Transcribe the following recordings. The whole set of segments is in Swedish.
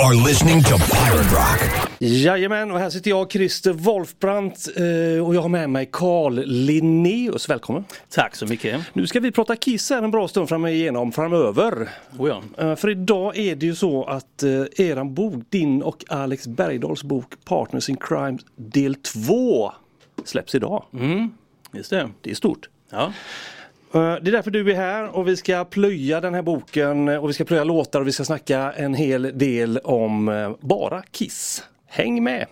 are listening to Pirate Rock. Jajamän, och här sitter jag, Christer Wolfbrandt, eh, och jag har med mig Carl Linnaeus. Välkommen! Tack så mycket! Nu ska vi prata Kiss här en bra stund fram igenom, framöver. Oh ja. Eh, för idag är det ju så att eh, eran bok, din och Alex Bergdahls bok Partners in Crime del 2 släpps idag. Mm, just det. Det är stort. Ja. Eh, det är därför du är här och vi ska plöja den här boken och vi ska plöja låtar och vi ska snacka en hel del om eh, bara Kiss. Häng med!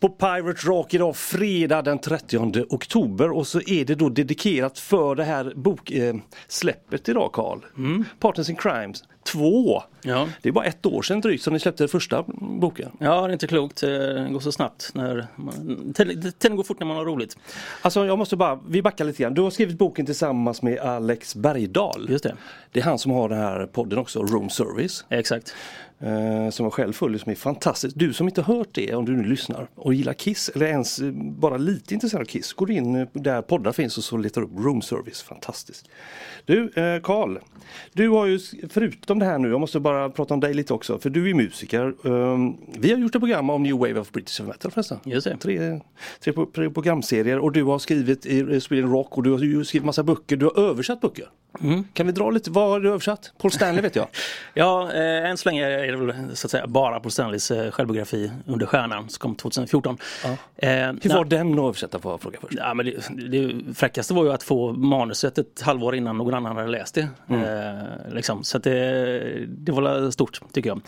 på Pirate Rock idag fredag den 30 oktober och så är det då dedikerat för det här boksläppet eh, idag Carl. Mm. Partners in Crimes 2. Ja. Det är bara ett år sedan drygt som ni släppte första boken. Ja, det är inte klokt. Eh, det går så snabbt. När man... Tiden går fort när man har roligt. Alltså jag måste bara, vi backar lite grann. Du har skrivit boken tillsammans med Alex Bergdahl. Just det. Det är han som har den här podden också, Room Service. Exakt. Eh, som jag själv följer som är fantastiskt. Du som inte hört det, om du nu lyssnar och gillar Kiss eller ens eh, bara lite intresserad av Kiss, går in eh, där poddar finns och så letar upp Room Service. Fantastiskt. Du, eh, Karl, du har ju förutom det här nu, jag måste bara prata om dig lite också, för du är musiker. Ehm, vi har gjort ett program om New Wave of British Metal förresten. Just det. Tre, tre, pro- tre programserier och du har skrivit i Sweden Rock och du har skrivit massa böcker, du har översatt böcker. Kan vi dra lite, vad har du översatt? Paul Stanley vet jag. Ja, eh, än så länge är det väl så att säga bara på Stanleys eh, självbiografi Under stjärnan som kom 2014. Eh, Hur var den att översätta får jag fråga först? Ja, men det, det fräckaste var ju att få manuset ett halvår innan någon annan hade läst det. Mm. Eh, liksom. Så det, det var stort tycker jag.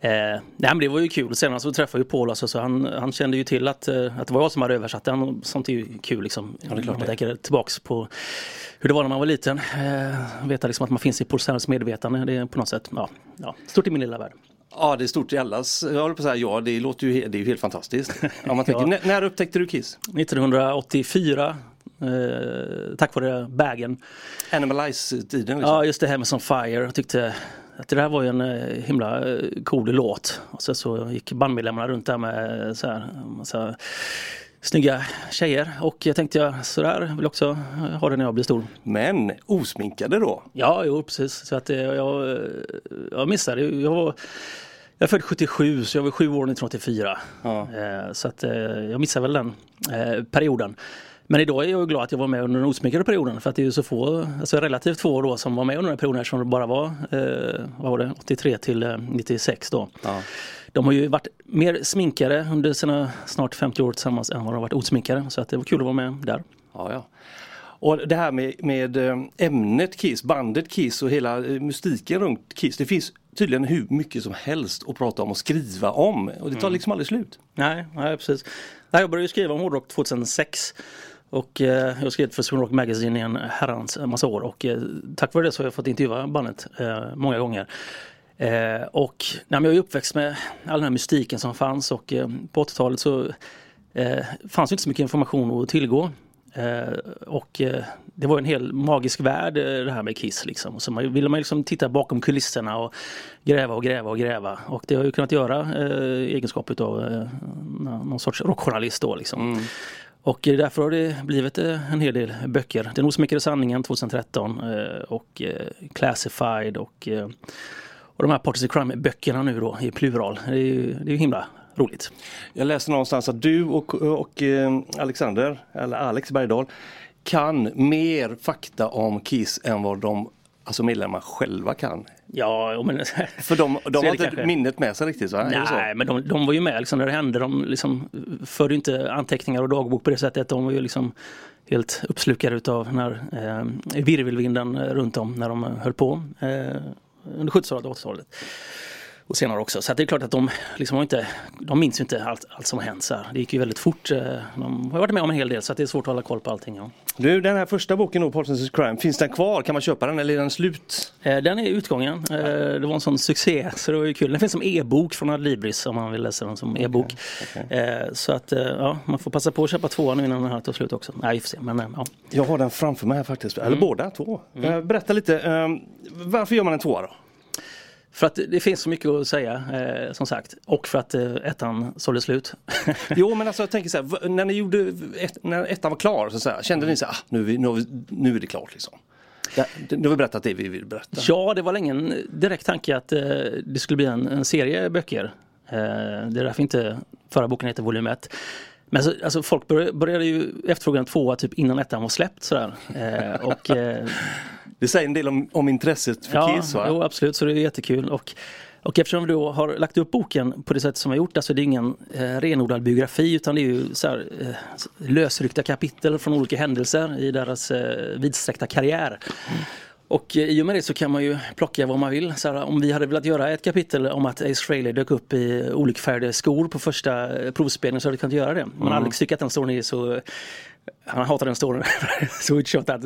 Eh, nej, men det var ju kul. Senast så träffade jag ju Paul, alltså, så han, han kände ju till att, eh, att det var jag som hade översatt den. Sånt är ju kul liksom. Ja, det är klart man tänker tillbaks på hur det var när man var liten. Eh, veta liksom att man finns i Paul Stanleys medvetande. Det är på något sätt ja, ja, stort i min lilla värld. Ja, det är stort i allas. Jag håller på att säga ja, det låter ju, det är ju helt fantastiskt. Ja, man tänker, Ja. när, när upptäckte du Kiss? 1984 eh, tack vare Bagen. Animalize-tiden liksom. Ja, just det här med Some Fire. Jag tyckte att det där var ju en eh, himla eh, cool låt. Och sen så gick bandmedlemmarna runt där med så här, massa snygga tjejer. Och jag tänkte jag sådär vill också ha det när jag blir stor. Men osminkade då? Ja, jo precis. Så att jag, jag missade. Jag var, jag är född 77 så jag var sju år 1984. Ja. Så att jag missade väl den perioden. Men idag är jag glad att jag var med under den osminkade perioden för att det är ju så få, alltså relativt få då som var med under den perioden eftersom det bara var, eh, vad var det, 83 till eh, 96 då. Ja. De har ju varit mer sminkade under sina snart 50 år tillsammans än vad de har varit osminkade så att det var kul att vara med där. Ja, ja. Och det här med, med eh, ämnet Kiss, bandet Kiss och hela eh, mystiken runt Kiss. Det finns tydligen hur mycket som helst att prata om och skriva om. Och det tar liksom aldrig slut. Nej, nej precis. Jag började ju skriva om hårdrock 2006 och eh, jag har skrivit för Sweden Rock Magazine i en herrans massa år och eh, tack vare det så har jag fått intervjua bandet eh, många gånger. Eh, och nej, men jag är uppväxt med all den här mystiken som fanns och eh, på 80-talet så eh, fanns det inte så mycket information att tillgå. Eh, och eh, det var en hel magisk värld eh, det här med Kiss liksom. Och Så man ville man liksom titta bakom kulisserna och gräva och gräva och gräva. Och det har jag ju kunnat göra eh, i egenskap utav eh, någon sorts rockjournalist då liksom. Mm. Och därför har det blivit eh, en hel del böcker. Den osmickade sanningen 2013 eh, och eh, Classified och, och de här Partners in Crime böckerna nu då i plural. Det är ju, det är ju himla roligt. Jag läste någonstans att du och, och Alexander, eller Alex Bergdahl, kan mer fakta om Kiss än vad de alltså medlemmar själva kan. Ja, men För de, de har inte kanske. minnet med sig riktigt va? Nej, men de, de var ju med liksom när det hände. De liksom förde inte anteckningar och dagbok på det sättet. De var ju liksom helt uppslukade utav när eh, virvelvinden runt om när de höll på eh, under 70-talet och 80-talet. Och senare också. Så det är klart att de, liksom har inte, de minns ju inte allt, allt som har hänt. Så här. Det gick ju väldigt fort. eh, De har varit med om en hel del så det är svårt att hålla koll på allting. Ja. Du, den här första boken då, of Crime, finns den kvar? Kan man köpa den eller är den slut? Eh, Den är utgången. Eh, Det var en sån succé så det var ju kul. Den finns som e-bok från Adlibris om man vill läsa den som e-bok. Eh, Så att ja, man får passa på att köpa tvåan innan den här tar slut också. Nej, vi får se. Men ja. Jag har den framför mig här faktiskt, Mm. eller båda två. Eh, Berätta lite, varför gör man en tvåa då? För att det finns så mycket att säga eh, som sagt. Och för att eh, ettan sålde slut. Jo men alltså jag tänker så här, när ni gjorde, ett, när ettan var klar så, så här, kände ni så här, ah, nu, vi, nu, vi, nu är det klart liksom? Det, nu har vi berättat det vi vill berätta. ja, det var länge en direkt tanke att eh, det skulle bli en, en serie böcker. Eh, det är därför inte förra boken heter volym 1. Men så, alltså, folk började, började ju efterfråga en tvåa typ innan ettan var släppt. Sådär. Eh, och, eh, Det säger en del om, om intresset för Kiss va? Jo, absolut, så det är jättekul. Och, och eftersom vi då har lagt upp boken på det sätt som vi har gjort, alltså det är ingen eh, renodlad biografi utan det är ju så här, eh, lösryckta kapitel från olika händelser i deras eh, vidsträckta karriär. Och eh, i och med det så kan man ju plocka vad man vill. Så här, om vi hade velat göra ett kapitel om att Ace Frehley dök upp i olikfärgade skor på första eh, provspelningen så hade vi kunnat göra det. Man har aldrig styckat den storyn i så Han hatar den storyn. Sweet shot that.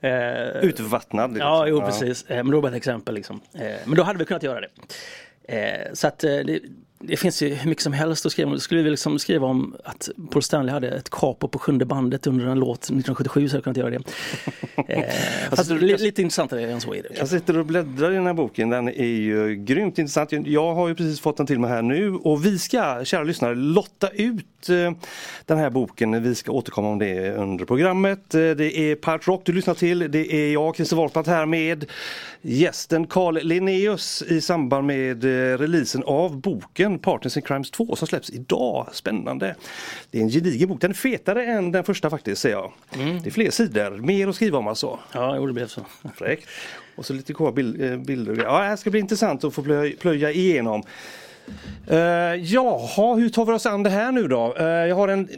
Eh, Utvattnad. liksom. Ja, jo precis. Eh, Men då var ett exempel liksom. Eh, Men då hade vi kunnat göra det. Eh, Så att det, finns ju hur mycket som helst att skriva om. Skulle vi liksom skriva om att Paul Stanley hade ett capo på sjunde bandet under en låt 1977 så hade jag kunnat göra det. Eh, Fast li, lite intressantare än så är det. Jag sitter och bläddrar i den här boken. Den är ju grymt intressant. Jag har ju precis fått den till mig här nu och vi ska, kära lyssnare, lotta ut eh, den här boken. Vi ska återkomma om det under programmet. Eh, Det är Part Rock du lyssnar till. Det är jag, Christer Wolfblatt här med gästen Carl Linnaeus i samband med eh, releasen av boken Partners in Crimes 2 som släpps idag. Spännande! Det är en gedigen bok. Den är fetare än den första faktiskt, säger jag. Det är fler sidor, mer att skriva om alltså. Ja, jo, det blev så. Fräckt. Och så lite kvar bild, eh, bilder. Ja, det här ska bli intressant att få plöja, plöja igenom. Uh, jaha, hur tar vi oss an det här nu då? Eh, jag har en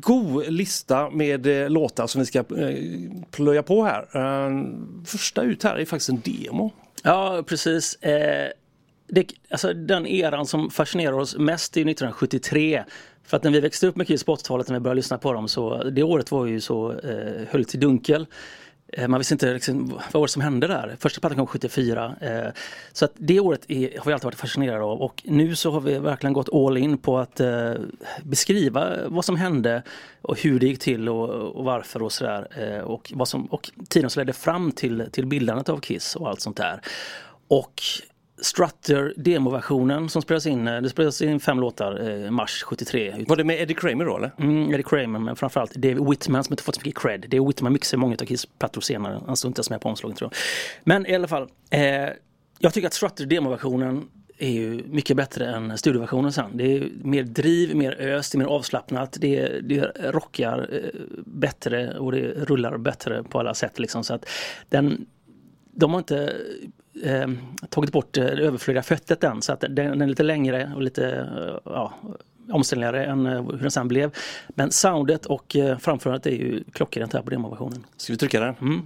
god lista med uh, låtar som vi ska uh, plöja på här. Eh, första ut här är faktiskt en demo. Ja, precis. Eh, det, alltså, den eran som fascinerar oss mest är 1973. För att när vi växte upp med Kiss på 80-talet, när vi började lyssna på dem, så det året var ju så eh, höll till dunkel. Eh, Man visste inte liksom, vad var det som hände där. Första plattan kom 74. Eh, så att det året är, har vi alltid varit fascinerade av och nu så har vi verkligen gått all in på att eh, beskriva vad som hände och hur det gick till och, och varför och sådär. Eh, och, vad som, och tiden som ledde fram till, till bildandet av Kiss och allt sånt där. Och Strutter demoversionen som spelades in, eh, det spelades in fem låtar eh, mars 73. Var det med Eddie Kramer då eller? Mm, Eddie Kramer men framförallt David Whitman som inte fått så mycket cred. David Whitman mixade många av Kiss plattor senare. Han stod inte ens med på omslaget tror jag. Men i alla fall. Eh, jag tycker att Strutter demoversionen är ju mycket bättre än studioversionen sen. Det är mer driv, mer ös, det är mer avslappnat. Det, det rockar eh, bättre och det rullar bättre på alla sätt liksom. Så att den, de har inte eh, tagit bort eh, det överflödiga föttet än så att den, är lite längre och lite eh, ja, omständligare än eh, hur den sen blev. Men soundet och framförandet är ju klockrent här på demoversionen. Ska vi trycka där? Mm.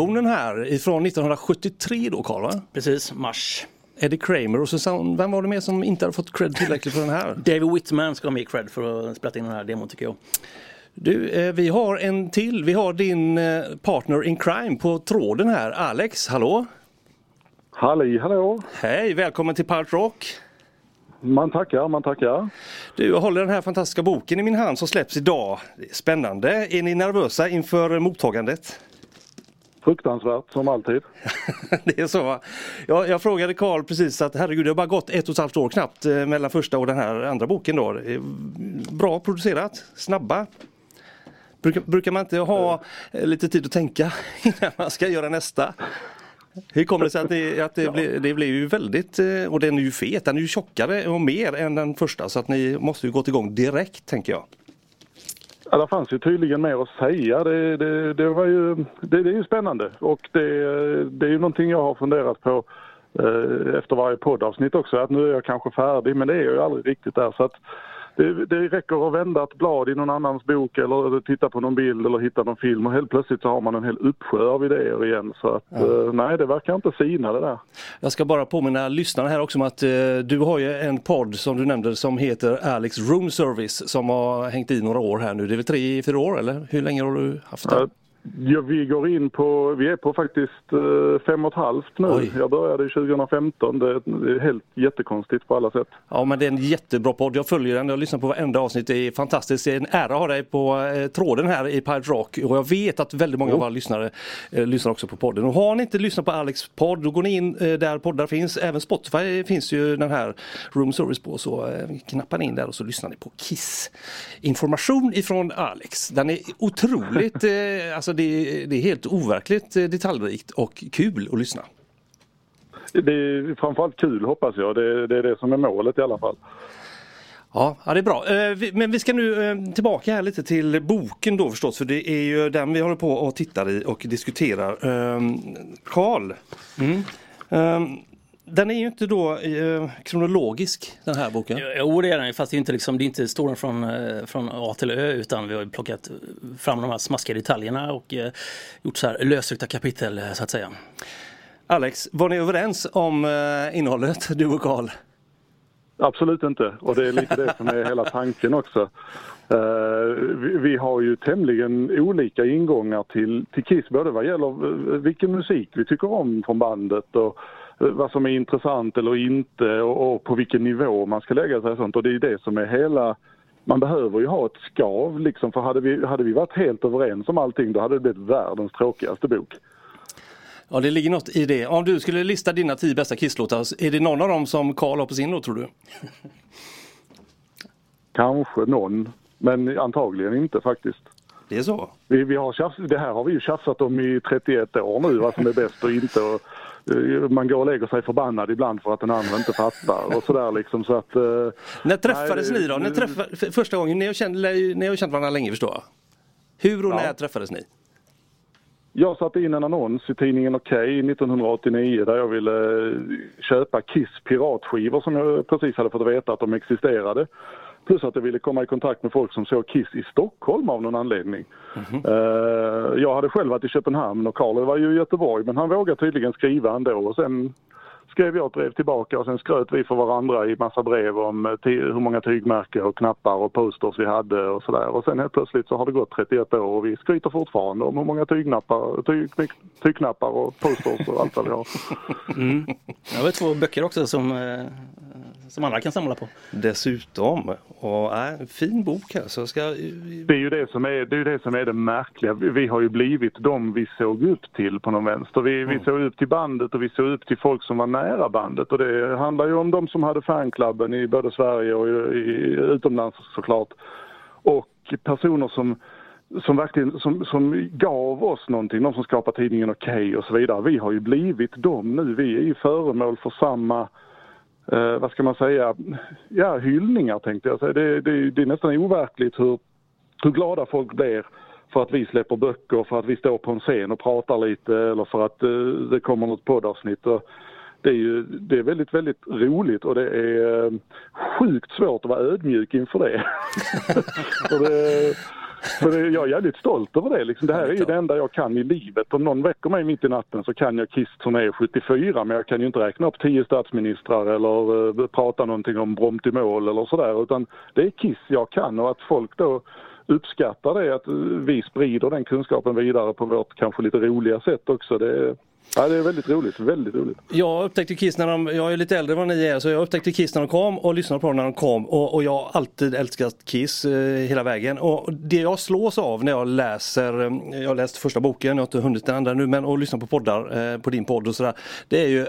Demoversionen här ifrån 1973 då Carl va? Precis, mars. Eddie Kramer och så vem var det mer som inte hade fått cred tillräckligt för den här? David Whitman ska ha mer cred för att spela in den här demon tycker jag. Du, eh, vi har en till. Vi har din eh, partner in crime på tråden här. Alex, hallå? Halli hallå! Hej, välkommen till Part Rock! Man tackar, man tackar. Du, jag håller den här fantastiska boken i min hand som släpps idag. Spännande. Är ni nervösa inför mottagandet? Fruktansvärt, som alltid. det är så va? Jag, jag frågade Karl precis att herregud det har bara gått ett och ett halvt år knappt eh, mellan första och den här andra boken då. Är Bra producerat, snabba. Brukar, brukar man inte ha eh, lite tid att tänka innan man ska göra nästa? Hur kommer det sig att det, att det, blir, det blir ju väldigt, eh, och den är ju fet, den är ju tjockare och mer än den första så att ni måste ju gått igång direkt tänker jag. Ja, det fanns ju tydligen mer att säga. Det, det, det var ju, det, det, är ju spännande och det, det är ju någonting jag har funderat på eh, efter varje poddavsnitt också, att nu är jag kanske färdig men det är jag ju aldrig riktigt där. Så att, det, det räcker att vända ett blad i någon annans bok eller titta på någon bild eller hitta någon film och helt plötsligt så har man en hel uppsjö av idéer igen. Så att ja. eh, nej, det verkar inte sina det där. Jag ska bara påminna lyssnarna här också om att eh, du har ju en podd som du nämnde som heter Alex Room Service som har hängt i några år här nu. Det är väl tre, fyra år eller hur länge har du haft det? Ja, vi går in på, vi är på faktiskt eh, fem och ett halvt nu. Oj. Jag började 2015. Det är helt jättekonstigt på alla sätt. Ja men det är en jättebra podd. Jag följer den. Jag lyssnar på varenda avsnitt. Det är fantastiskt. Det är en ära att ha dig på eh, tråden här i Pirate Rock. Och jag vet att väldigt många oh. av våra lyssnare eh, lyssnar också på podden. Och har ni inte lyssnat på Alex podd då går ni in eh, där poddar finns. Även Spotify finns ju den här Room Service på. Så eh, knappar ni in där och så lyssnar ni på Kiss. Information ifrån Alex. Den är otroligt eh, alltså det, det är helt overkligt eh, detaljrikt och kul att lyssna. Det är framförallt kul hoppas jag. Det, det är det som är målet i alla fall. Ja, ja, det är bra. Eh, men vi ska nu eh, tillbaka här lite till boken då förstås, för det är ju den vi håller på och tittar i och diskuterar. Karl, mm. Den är ju inte då eh, kronologisk den här boken. Jo det är den fast det är inte, liksom, det är inte storyn från, eh, från A till Ö utan vi har plockat fram de här smaskiga detaljerna och eh, gjort så här lösryckta kapitel eh, så att säga. Alex, var ni överens om eh, innehållet du och Karl? Absolut inte och det är lite det som är hela tanken också. Uh, vi, vi, har ju tämligen olika ingångar till, till Kiss både vad gäller vilken musik vi tycker om från bandet och vad som är intressant eller inte och, och, på vilken nivå man ska lägga sig och sånt. Och det är det som är hela... Man behöver ju ha ett skav liksom, för hade vi, hade vi varit helt överens om allting då hade det blivit världens tråkigaste bok. Ja, det ligger något i det. Om du skulle lista dina tio bästa Kisslåtar, är det någon av dem som Karl har på sin låt tror du? Kanske någon, men antagligen inte faktiskt. Det är så? Vi, vi har tjafs, det här har vi ju tjafsat om i 31 år nu, vad som är bäst och inte. Och man går och lägger sig förbannad ibland för att den andra inte fattar och sådär liksom så att... Uh, När träffades nej, ni då? När träffa, första gången, ni har, känt, ni har känt varandra länge förstår jag? Hur och ja. när träffades ni? Jag satte in en annons i tidningen Okej 1989 där jag ville eh, köpa Kiss piratskivor som jag precis hade fått veta att de existerade. Plus att jag ville komma i kontakt med folk som såg Kiss i Stockholm av någon anledning. Mm -hmm. Jag hade själv varit i Köpenhamn och Karl var ju i Göteborg men han vågade tydligen skriva ändå och sen skrev jag ett brev tillbaka och sen skröt vi för varandra i massa brev om eh, hur många tygmärken och knappar och posters vi hade och sådär. Och sen helt plötsligt så har det gått 31 år och vi skryter fortfarande om hur många tygknappar, tyg, tygknappar och posters och allt vad vi har. Mm. Jag har två böcker också som, eh, som andra kan samla på. Dessutom. Och, äh, fin bok här. Så ska... Det är ju det som är, det är det som är det märkliga. Vi, vi har ju blivit de vi såg upp till på någon vänster. Vi, mm. vi såg upp till bandet och vi såg upp till folk som var nära nära bandet och det handlar ju om de som hade fanklubben i både Sverige och i, i, utomlands såklart. Och personer som som verkligen som, som gav oss någonting, de som skapade tidningen Okej okay och så vidare. Vi har ju blivit dem nu. Vi är ju föremål för samma, eh, vad ska man säga, ja hyllningar tänkte jag säga. Det, det, det är nästan overkligt hur, hur glada folk blir för att vi släpper böcker, för att vi står på en scen och pratar lite eller för att eh, det kommer något poddavsnitt. Och det är ju det är väldigt, väldigt roligt och det är eh, sjukt svårt att vara ödmjuk inför det. det Så det, jag är jävligt stolt över det. Liksom. Det här är ju det enda jag kan i livet. Om någon väcker mig mitt i natten så kan jag Kiss turné 74 men jag kan ju inte räkna upp tio statsministrar eller uh, prata någonting om Bromt i mål eller sådär. Utan det är Kiss jag kan och att folk då uppskattar det, att uh, vi sprider den kunskapen vidare på vårt kanske lite roliga sätt också. Det, Ja, det är väldigt roligt, väldigt roligt. Jag upptäckte Kiss när de, jag är lite äldre än vad ni är, så jag upptäckte Kiss när de kom och lyssnade på dem när de kom och, och jag har alltid älskat Kiss eh, hela vägen. Och det jag slås av när jag läser, eh, jag har läst första boken, jag har inte hunnit den andra nu, men och lyssnar på poddar, eh, på din podd och sådär. Det är ju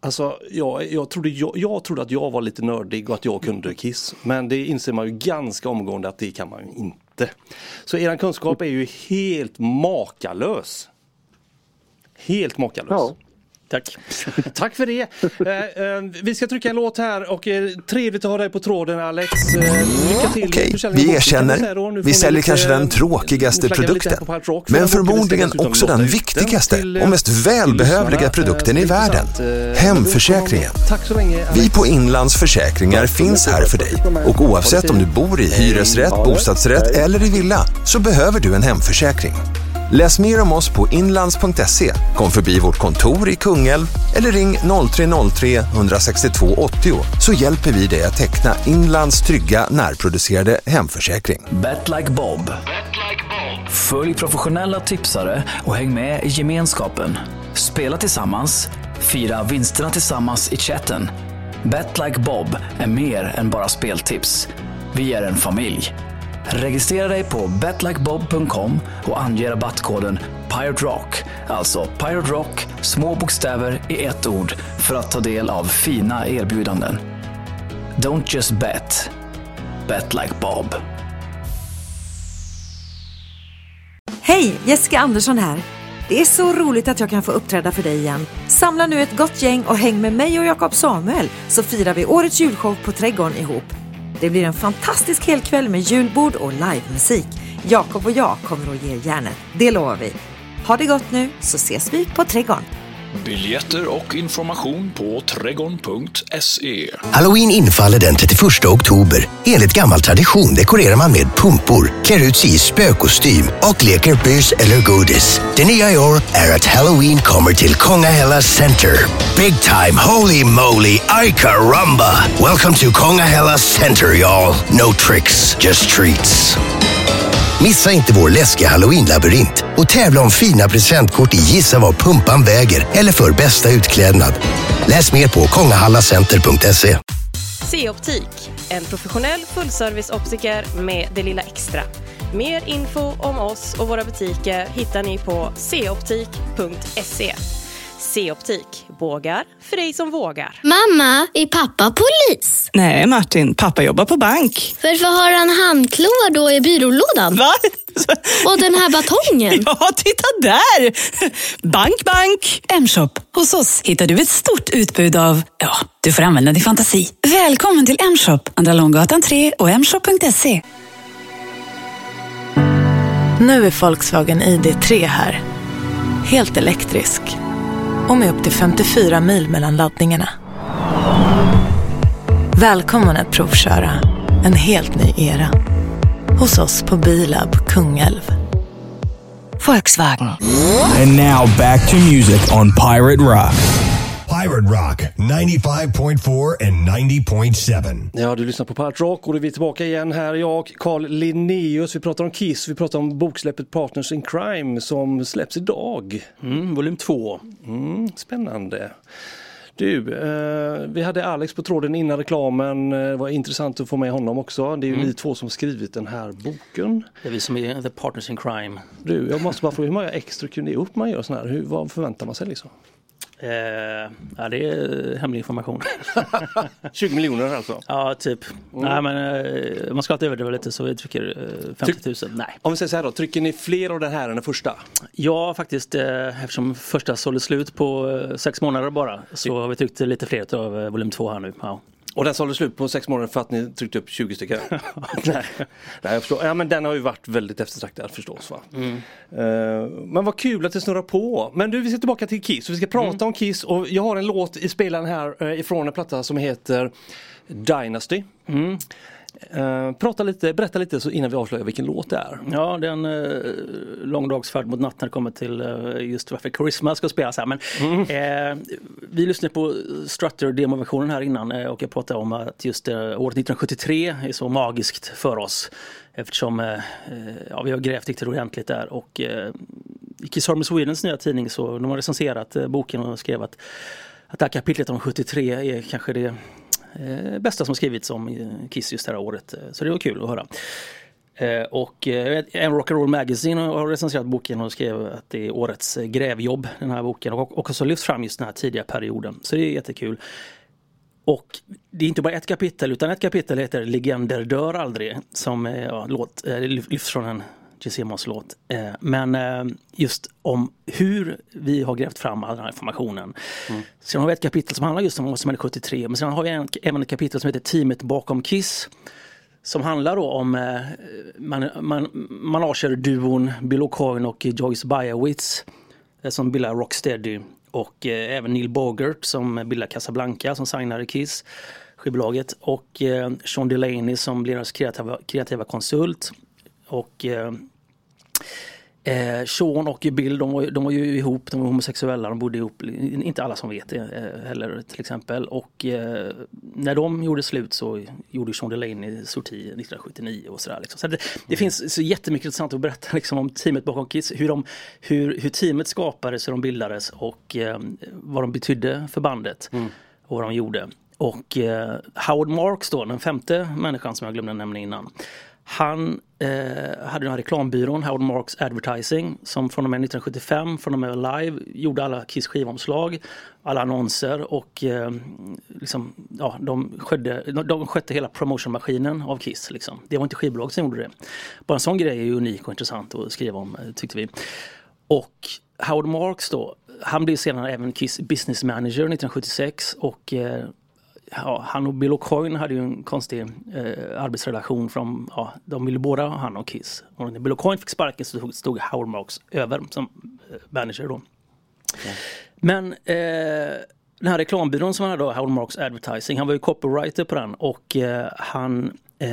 Alltså jag, jag, trodde, jag, jag trodde att jag var lite nördig och att jag kunde Kiss. Men det inser man ju ganska omgående att det kan man ju inte. Så eran kunskap är ju helt makalös. Helt makalös. Ja. Tack. Tack för det. Eh, eh, vi ska trycka en låt här och eh, trevligt att ha dig på tråden Alex. Lycka till. Okej, vi erkänner. Vi säljer lite, kanske den tråkigaste produkten. Men förmodligen också den viktigaste till, och mest välbehövliga produkten i världen. Hemförsäkringen. Tack så länge Vi på Inlands Försäkringar finns här för dig och oavsett om du bor i hyresrätt, bostadsrätt eller i villa så behöver du en hemförsäkring. Läs mer om oss på inlands.se, kom förbi vårt kontor i Kungälv eller ring 0303 162 80 så hjälper vi dig att teckna Inlands trygga närproducerade hemförsäkring. Bet like Bob. Följ professionella tipsare och häng med i gemenskapen. Spela tillsammans, fira vinsterna tillsammans i chatten. Bet like Bob är mer än bara speltips. Vi är en familj. Registrera dig på betlikebob.com och ange rabattkoden Pirate Rock, alltså Pirate Rock, små bokstäver i ett ord för att ta del av fina erbjudanden. Don't just bet. Bet like Bob. Hej, Jessica Andersson här. Det är så roligt att jag kan få uppträda för dig igen. Samla nu ett gott gäng och häng med mig och Jakob Samuel så firar vi årets julshow på Trädgården ihop. Det blir en fantastisk helkväll med julbord och livemusik. Jakob och jag kommer att ge järnet, det lovar vi. Ha det gott nu så ses vi på Trädgården. Biljetter och information på trädgården.se. Halloween infaller den 31 oktober. Enligt gammal tradition dekorerar man med pumpor, klär ut sig i spökkostym och leker bus eller godis. Det nya i år är att Halloween kommer till Kongahela Center. Big time, holy moly, Ica rumba! Welcome to Kongahela Center y'all. No tricks, just treats. Missa inte vår läskiga halloween-labyrint och tävla om fina presentkort i Gissa vad pumpan väger eller för bästa utklädnad. Läs mer på kongahallacenter.se. C-optik, en professionell fullserviceoptiker med det lilla extra. Mer info om oss och våra butiker hittar ni på coptik.se. C-optik, bågar för dig som vågar. Mamma, är pappa polis? Nej, Martin. Pappa jobbar på bank. Varför har han handklovar då i byrålådan? Va? Och den här batongen? Ja, titta där! Bank, bank. M-shop. Hos oss hittar du ett stort utbud av... Ja, du får använda din fantasi. Välkommen till M-shop. Andra Långgatan 3 och mshop.se. Nu är Volkswagen ID3 här. Helt elektrisk. Och med upp till 54 mil mellan laddningarna. Välkommen att provköra en helt ny era. Hos oss på Bilab Kungälv. Volkswagen. And now back to music on Pirate Rock. Pirate Rock 95.4 and 90.7. Ja, du lyssnar på Pirate Rock och då är vi tillbaka igen här. Jag, Carl Linnaeus, vi pratar om Kiss, vi pratar om boksläppet Partners in Crime som släpps idag. Mm, volym 2. Mm, spännande. Du, eh, vi hade Alex på tråden innan reklamen. Eh, Det var intressant att få med honom också. Det är ju Mm. ni två som skrivit den här boken. Det är vi som är the partners in crime. Du, jag måste bara fråga, hur många extra kunde upp man gör sån här? Hur, vad förväntar man sig liksom? Eh, ja, det är hemlig information. 20 miljoner alltså? Ja, typ. Mm. Nej, men eh, man ska inte överdriva lite så vi tycker eh, 50 000. Nej. Om vi säger så här då, trycker ni fler av den här än den första? Ja, faktiskt eh, eftersom första sålde slut på eh, sex månader bara så har vi tryckt lite fler av eh, volym 2 här nu. Ja. Och den sålde slut på sex månader för att ni tryckte upp 20 stycken? Nej. Nej, jag förstår. Ja, men den har ju varit väldigt eftertraktad förstås. Va? Mm. Eh, men vad kul att det snurrar på. Men du, vi ska tillbaka till Kiss. Vi ska prata Mm. om Kiss och jag har en låt i spelaren här eh, ifrån en platta som heter Dynasty. Mm. Eh, prata lite, berätta lite så innan vi avslöjar vilken låt det är. Ja, det är en eh, lång dags färd mot natt när det kommer till eh, just varför Charisma ska spelas här. Men, eh, vi lyssnade på Strutter demoversionen här innan eh, och jag pratade om att just eh, året 1973 är så magiskt för oss. Eftersom ja, vi har grävt riktigt ordentligt där och i Kiss Army Swedens nya tidning så de har recenserat boken och skrev att, att det här kapitlet om 73 är kanske det eh, bästa som skrivits om eh, Kiss just det här året. Eh, så det var kul att höra. Eh, och eh, Rock'n'Roll Magazine har recenserat boken och skrev att det är årets eh, grävjobb den här boken och också lyft fram just den här tidiga perioden. Så det är jättekul. Och det är inte bara ett kapitel utan ett kapitel heter Legender dör aldrig som ja, låt, lyfts från en Gisemos låt. Eh, men eh, just om hur vi har grävt fram all den här informationen. Sen har vi ett kapitel som handlar just om vad som hände 73 men sen har vi en, även ett kapitel som heter Teamet bakom Kiss. Som handlar då om eh, man, man, managerduon Bill O'Coin och Joyce Biowitz eh, som bildar Rocksteady och eh, även Neil Bogart som bildar Casablanca som signade Kiss skivbolaget och eh, Sean Delaney som blir deras kreativa, kreativa konsult och eh, Sean och Bill de var, de var ju ihop, de var homosexuella, de bodde ihop, inte alla som vet det eh, heller till exempel. Och eh, när de gjorde slut så gjorde Sean Delaney sorti 1979 och sådär. Liksom. Så det, det finns så jättemycket intressant att berätta liksom, om teamet bakom Kiss, hur, de, hur, hur teamet skapades, hur de bildades och eh, vad de betydde för bandet och vad de gjorde. Och eh, Howard Marks då, den femte människan som jag glömde nämna innan. Han eh, hade den här reklambyrån Howard Marks Advertising som från och med 1975, från och med live, gjorde alla Kiss skivomslag, alla annonser och eh, liksom, ja, de, skötte, de, skötte hela promotionmaskinen av Kiss. Liksom. Det var inte skivbolaget som gjorde det. Bara en sån grej är ju unik och intressant att skriva om eh, tyckte vi. Och Howard Marks då, han blev senare även Kiss business manager 1976 och eh, ja, han och Bill O'Coin hade ju en konstig eh, arbetsrelation. Från, ja, de ville båda ha han och Kiss. Och när Bill O'Coin fick sparken så stod- stod Howard Marks över som eh, manager då. Men eh, den här reklambyrån som han hade då, Howard Marks Advertising, han var ju copywriter på den och eh, han eh,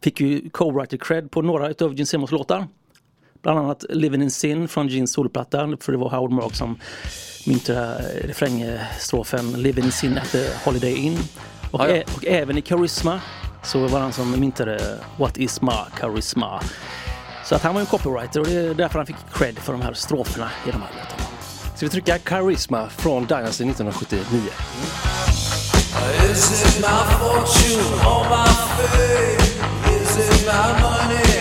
fick ju co-writer cred på några utav Gene Simmons låtar. Bland annat Living in Sin från Genes solplatta, för det var Howard Mark som myntade refrängstrofen Living in Sin at the Holiday Inn. Och, Ja, ja. ä- och även i Charisma så var han som myntade What is my charisma? Så att han var en copywriter och det är därför han fick cred för de här stroferna i de här låtarna. Ska vi trycka Charisma från Dynasty 1979? Is it my fortune or my fame? Is it my money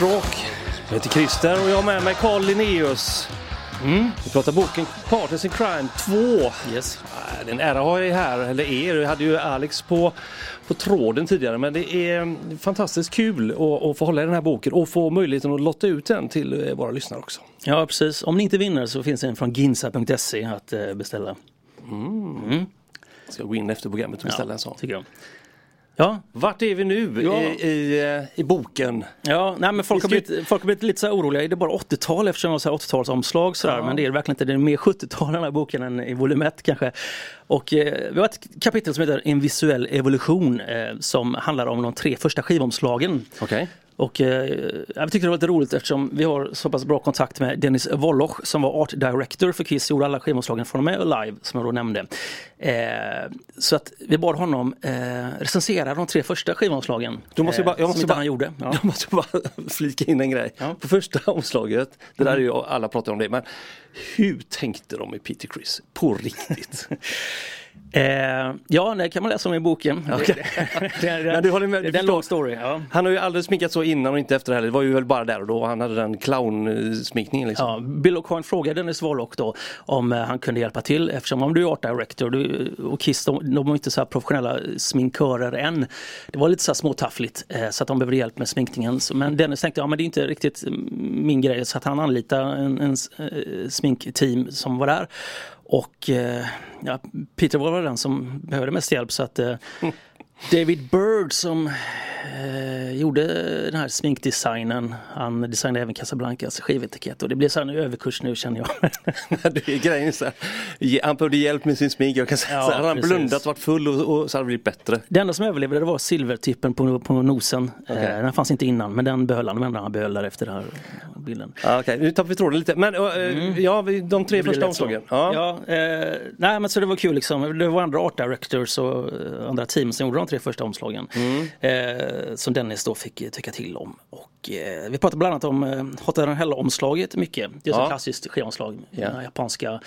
Rock. Jag heter Christer och jag har med mig Carl Linnaeus. Mm. Vi pratar boken Partners in Crime 2. Yes. Ah, Det är en ära att ha er här, eller er. Jag hade ju Alex på, på tråden tidigare men det är fantastiskt kul att, att få hålla i den här boken och få möjligheten att lotta ut den till eh, våra lyssnare också. Ja, precis. Om ni inte vinner så finns en från ginsa.se att eh, beställa. Mm. Ska gå in efter programmet och beställa en sån. Tycker jag. Ja. Vart är vi nu Ja. i, i, eh, i boken? Ja, nej, men folk, har blivit, folk har blivit lite så oroliga. Är det bara 80-tal eftersom det var så här 80-talsomslag sådär. Ja. Men det är det verkligen inte. Det är mer 70-tal den här boken än i volym 1 kanske. Och eh, vi har ett kapitel som heter En visuell evolution eh, som handlar om de tre första skivomslagen. Okej. Och eh, jag tyckte det var lite roligt eftersom vi har så pass bra kontakt med Dennis Woloch som var art director för Kiss, gjorde alla skivomslagen från och med Alive som jag då nämnde. Eh, så att vi bad honom eh, recensera de tre första skivomslagen. Då måste jag bara, jag eh, måste som inte bara, han gjorde. Ja. Jag måste bara flika in en grej. På första omslaget, det där är ju, alla pratar om det, men hur tänkte de i Peter Criss? På riktigt? Eh, ja, det kan man läsa om i boken. Men du håller med, det är en lång story. Ja. Han har ju aldrig sminkat så innan och inte efter heller. Det var ju väl bara där och då han hade den clownsminkningen liksom. Ja, Bill O'Coin frågade Dennis Woloch då om eh, han kunde hjälpa till eftersom om du är art director du, och Kiss de, de var inte så professionella sminkörer än. Det var lite så här småtaffligt eh, så att de behövde hjälp med sminkningen. Men Dennis tänkte ja men det är inte riktigt mm, min grej så att han anlitade en, en eh, sminkteam som var där. Och eh, ja, Peter var den som behövde mest hjälp så att eh, mm. David Bird som eh, gjorde den här sminkdesignen, han designade även Casablancas skivetikett och det blir så en överkurs nu känner jag. det är grejen så här, han behövde hjälp med sin smink. Jag kan säga Ja, så här, han precis. blundat, varit full och, och så hade det blivit bättre. Det enda som överlevde det var silvertippen på, på nosen. Okej. Eh, den fanns inte innan men den behöll han, men han behöll där efter den här bilden. Ja, Okej, nu tappar vi tråden lite. Men eh, ja, vi- de tre första omslagen. Ja, eh, nej men så det var kul liksom. Det var andra art directors och eh, andra team som gjorde de tre första omslagen. Eh, som Dennis då fick tycka till om. Och eh, vi pratade bland annat om eh, Hot Iron Hell-omslaget mycket. Det är Ja. klassiskt skivomslag. Ja. Den här japanska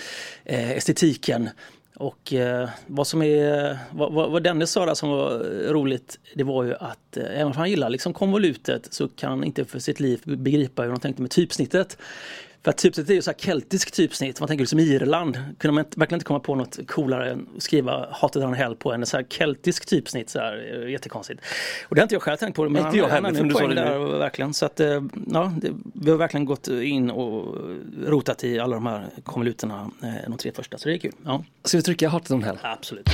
eh, estetiken. Och eh, vad som är, vad, vad vad Dennis sa där som var roligt, det var ju att eh, även om han gillar liksom konvolutet så kan han inte för sitt liv begripa hur de tänkte med typsnittet. För att typsnittet är ju så här keltisk typsnitt, man tänker liksom Irland. Kunde man verkligen inte komma på något coolare än att skriva Hatet on Hell på en så här keltisk typsnitt, så här, eh, jättekonstigt. Och det har inte jag själv tänkt på, men Inte han, jag heller, som du sa det där verkligen. Så att, eh, ja, det, vi har verkligen gått in och rotat i alla de här konvoluterna, eh, de tre första, så det är kul. Ja. Ska vi trycka Heart on Hell? Absolut.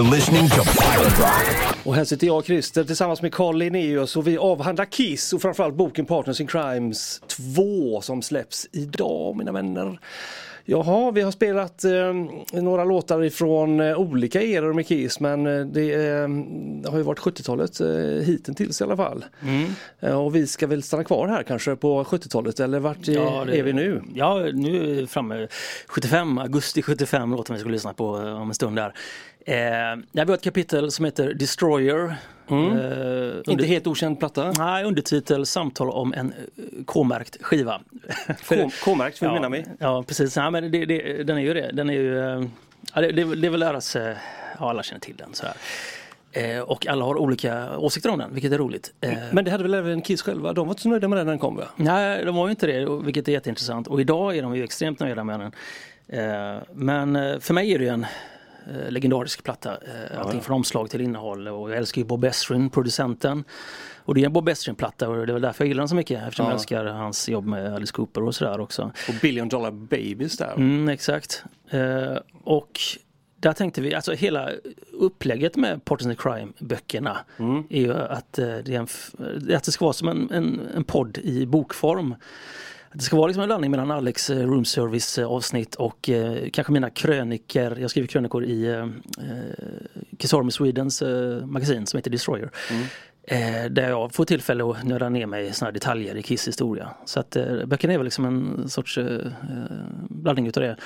Are listening to Pirate Rock. Och här sitter jag och Christer tillsammans med Carl Linnaeus och vi avhandlar Kiss och framförallt boken Partners in Crimes 2 som släpps idag mina vänner. Jaha, vi har spelat eh, några låtar ifrån eh, olika eror med Kiss men eh, det, eh, det har ju varit 70-talet eh, hittills i alla fall. Mm. Eh, och vi ska väl stanna kvar här kanske på 70-talet eller vart eh, Ja, det- är vi nu? Ja, nu är vi framme 75, augusti 75 låten vi ska lyssna på om en stund där. Eh, ja, vi har ett kapitel som heter Destroyer. Mm. Eh, Inte helt okänd platta? Nej, undertitel Samtal om en eh, K-märkt skiva. K-märkt, vad ja, menar vi? Ja, precis. Ja, men det, det, den är ju det. Den är ju, eh, ja, det, det, det är väl deras, eh, ja alla känner till den så här. Eh, och alla har olika åsikter om den, vilket är roligt. Eh, Men det hade väl även Kiss själva? De var inte så nöjda med den när den kom va? Nej, de var ju inte det, vilket är jätteintressant. Och idag är de ju extremt nöjda med den. Eh, men för mig är det ju en eh, legendarisk platta. Eh, allting ja. från omslag till innehåll. Och jag älskar ju Bob Ezrin, producenten. Och det är en Bob Ezrin-platta och det är väl därför jag gillar den så mycket. Eftersom Ja. jag älskar hans jobb med Alice Cooper och sådär också. Och Billion Dollar Babies där. Mm, exakt. Eh, och där tänkte vi, alltså hela upplägget med Partners in Crime böckerna Mm. är ju att, eh, det, är en, att det ska vara som en, en, en podd i bokform. Det ska vara liksom en blandning mellan Alex eh, room service eh, avsnitt och eh, kanske mina kröniker. Jag skriver krönikor i eh, eh, Kiss Army Swedens eh, magasin som heter Destroyer. Eh, där jag får tillfälle att nörda ner mig i såna här detaljer i Kiss historia. Så att eh, böckerna är väl liksom en sorts eh, blandning utav det.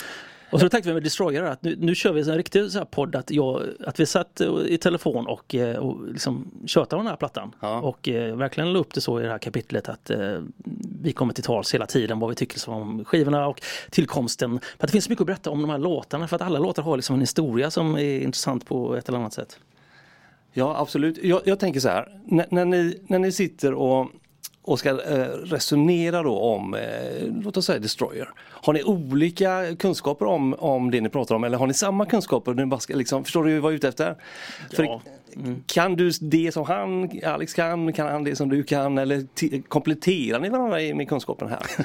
Och så tänkte vi med Destroyer att nu, nu kör vi en riktig så här podd att, jag, att vi satt i telefon och, eh, och liksom tjötade om den här plattan. Och eh, verkligen la upp det så i det här kapitlet att eh, vi kommer till tals hela tiden vad vi tycker om skivorna och tillkomsten. För att det finns mycket att berätta om de här låtarna för att alla låtar har liksom en historia som är intressant på ett eller annat sätt. Ja absolut. Jag, jag tänker så här, när, när, ni, när ni sitter och, och ska eh, resonera då om, eh, låt oss säga Destroyer. Har ni olika kunskaper om, om det ni pratar om eller har ni samma kunskaper? Ni bara ska, liksom, förstår du vad jag är ute efter? För, kan du det som han, Alex kan, kan han det som du kan eller kompletterar ni varandra med kunskapen här?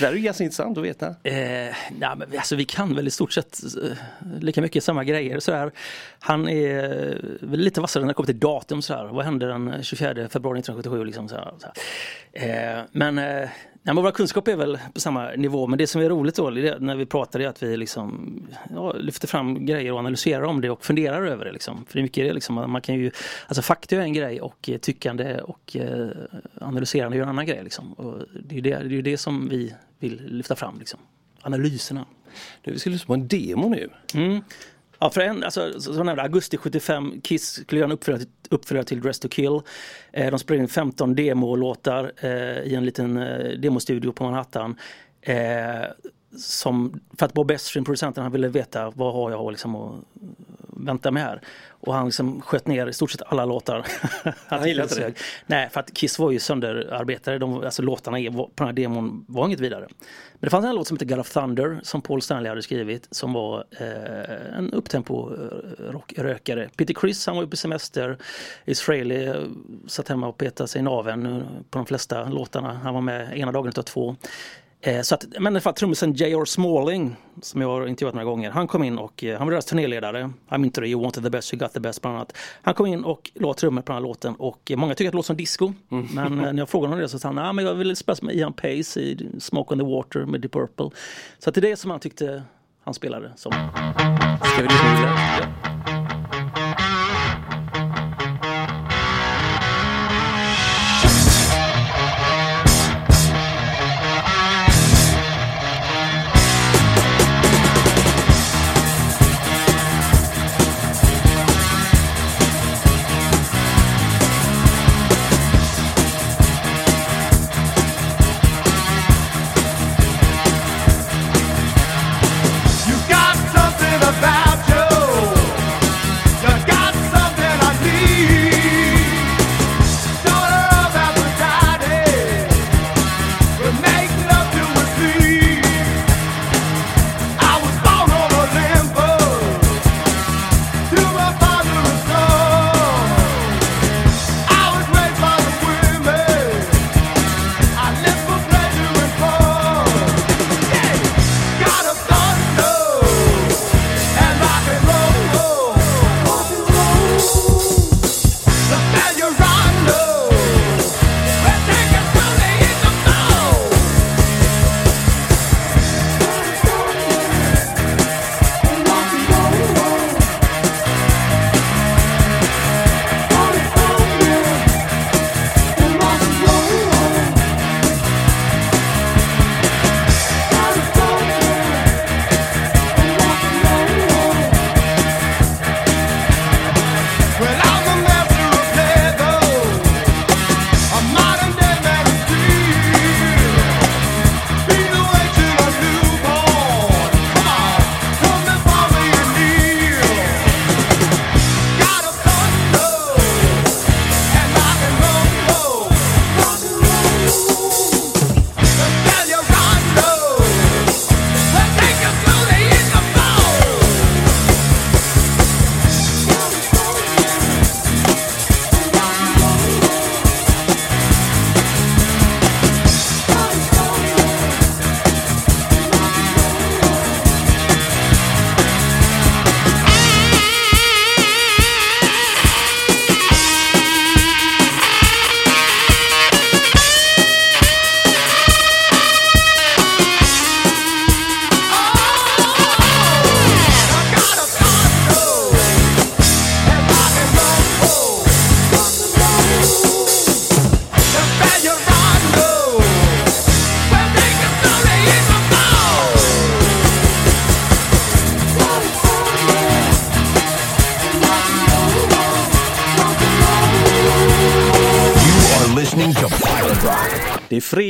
det här är ju ganska intressant att veta. Eh, nej, men vi- alltså, vi kan väl i stort sett eh, lika mycket samma grejer. Så här. Han är eh, lite vassare när det kommer till datum. Så här. Vad hände den 24 februari 1977? Liksom, så här, så här. Eh, men eh, nej, men våra kunskap är väl på samma nivå. Men det som är roligt då när vi pratar är att vi liksom, ja, lyfter fram grejer och analyserar om det och funderar över det. Liksom. För det är mycket det, liksom, man kan ju, alltså fakta är en grej och eh, tyckande och eh, analyserande är en annan grej. Liksom. Och det är ju det, det, är det som vi vill lyfta fram. Liksom. Analyserna. Du, vi ska lyssna på en demo nu. Mm. Ja, för en, alltså, som nämnde, augusti 75, Kiss skulle göra en uppföljare, uppföljare till Dress to Kill. Eh, de spelade in 15 demolåtar eh, i en liten eh, demostudio på Manhattan. Eh, som, för att Bob Ezrin, producenten, han ville veta vad har jag liksom att vänta med här. Och han liksom sköt ner i stort sett alla låtar. Han gillade inte det? Nej, för att Kiss var ju sönderarbetare. De, alltså låtarna på den här demon var inget vidare. Men det fanns en låt som heter God of Thunder som Paul Stanley hade skrivit som var eh, en upptempo eh, rockrökare. Peter Criss han var ju på semester. Is Frehley eh, satt hemma och petade sig i naveln eh, på de flesta låtarna. Han var med ena dagen utav två. Eh, så att, men i alla fall trummisen J.R. Smalling som jag har intervjuat några gånger. Han kom in och eh, han var deras turnéledare. I'm into you wanted the best, you got the best bland annat. Han kom in och la trummor på den här låten och eh, många tycker att det låter som disco. Men eh, när jag frågade honom det så sa han att men jag ville spela med Ian Pace i Smoke on the Water med Deep Purple. Så att det är det som han tyckte han spelade som. Ska vi lyssna vidare? You got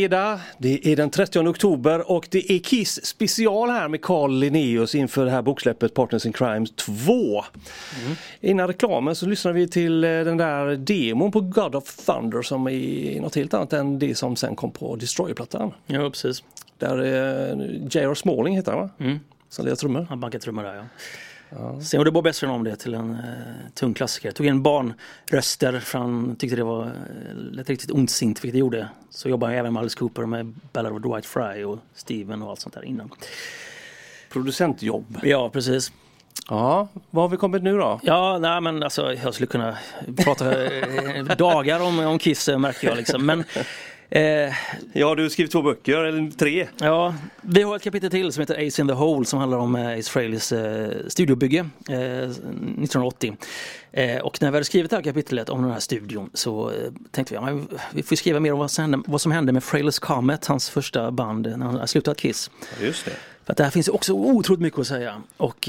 fredag, det är den 30 oktober och det är Kiss special här med Carl Linnaeus inför det här boksläppet Partners in Crime 2. Mm. Innan reklamen så lyssnar vi till eh, den där demon på God of Thunder som är något helt annat än det som sen kom på Destroyer-plattan. Ja, precis. Där eh, J.R. Smalling heter han va? Mm. Som lirar trummor. Han bankar trummor där ja. Sen gjorde Bob Esrin om det till en eh, tung klassiker. Tog in barnröster för han tyckte det var eh, lät riktigt ondsint vilket det gjorde. Så jobbade han även med Alice Cooper med Ballad of Dwight Fry och Steven och allt sånt där innan. Producentjobb. Ja, precis. Ja, vad har vi kommit nu då? Ja, nej men alltså jag skulle kunna prata eh, dagar om, om Kiss eh, märker jag liksom. Men Eh, ja, du har skrivit två böcker, eller tre. Ja, vi har ett kapitel till som heter Ace in the Hole som handlar om eh, Frehleys eh, studiobygge eh, 1980. Eh, och när vi hade skrivit det här kapitlet om den här studion så eh, tänkte vi att ja, vi får skriva mer om vad som hände, vad som hände med Frehleys Comet, hans första band när han slutade Kiss. Ja, just det. För att där finns också otroligt mycket att säga. Och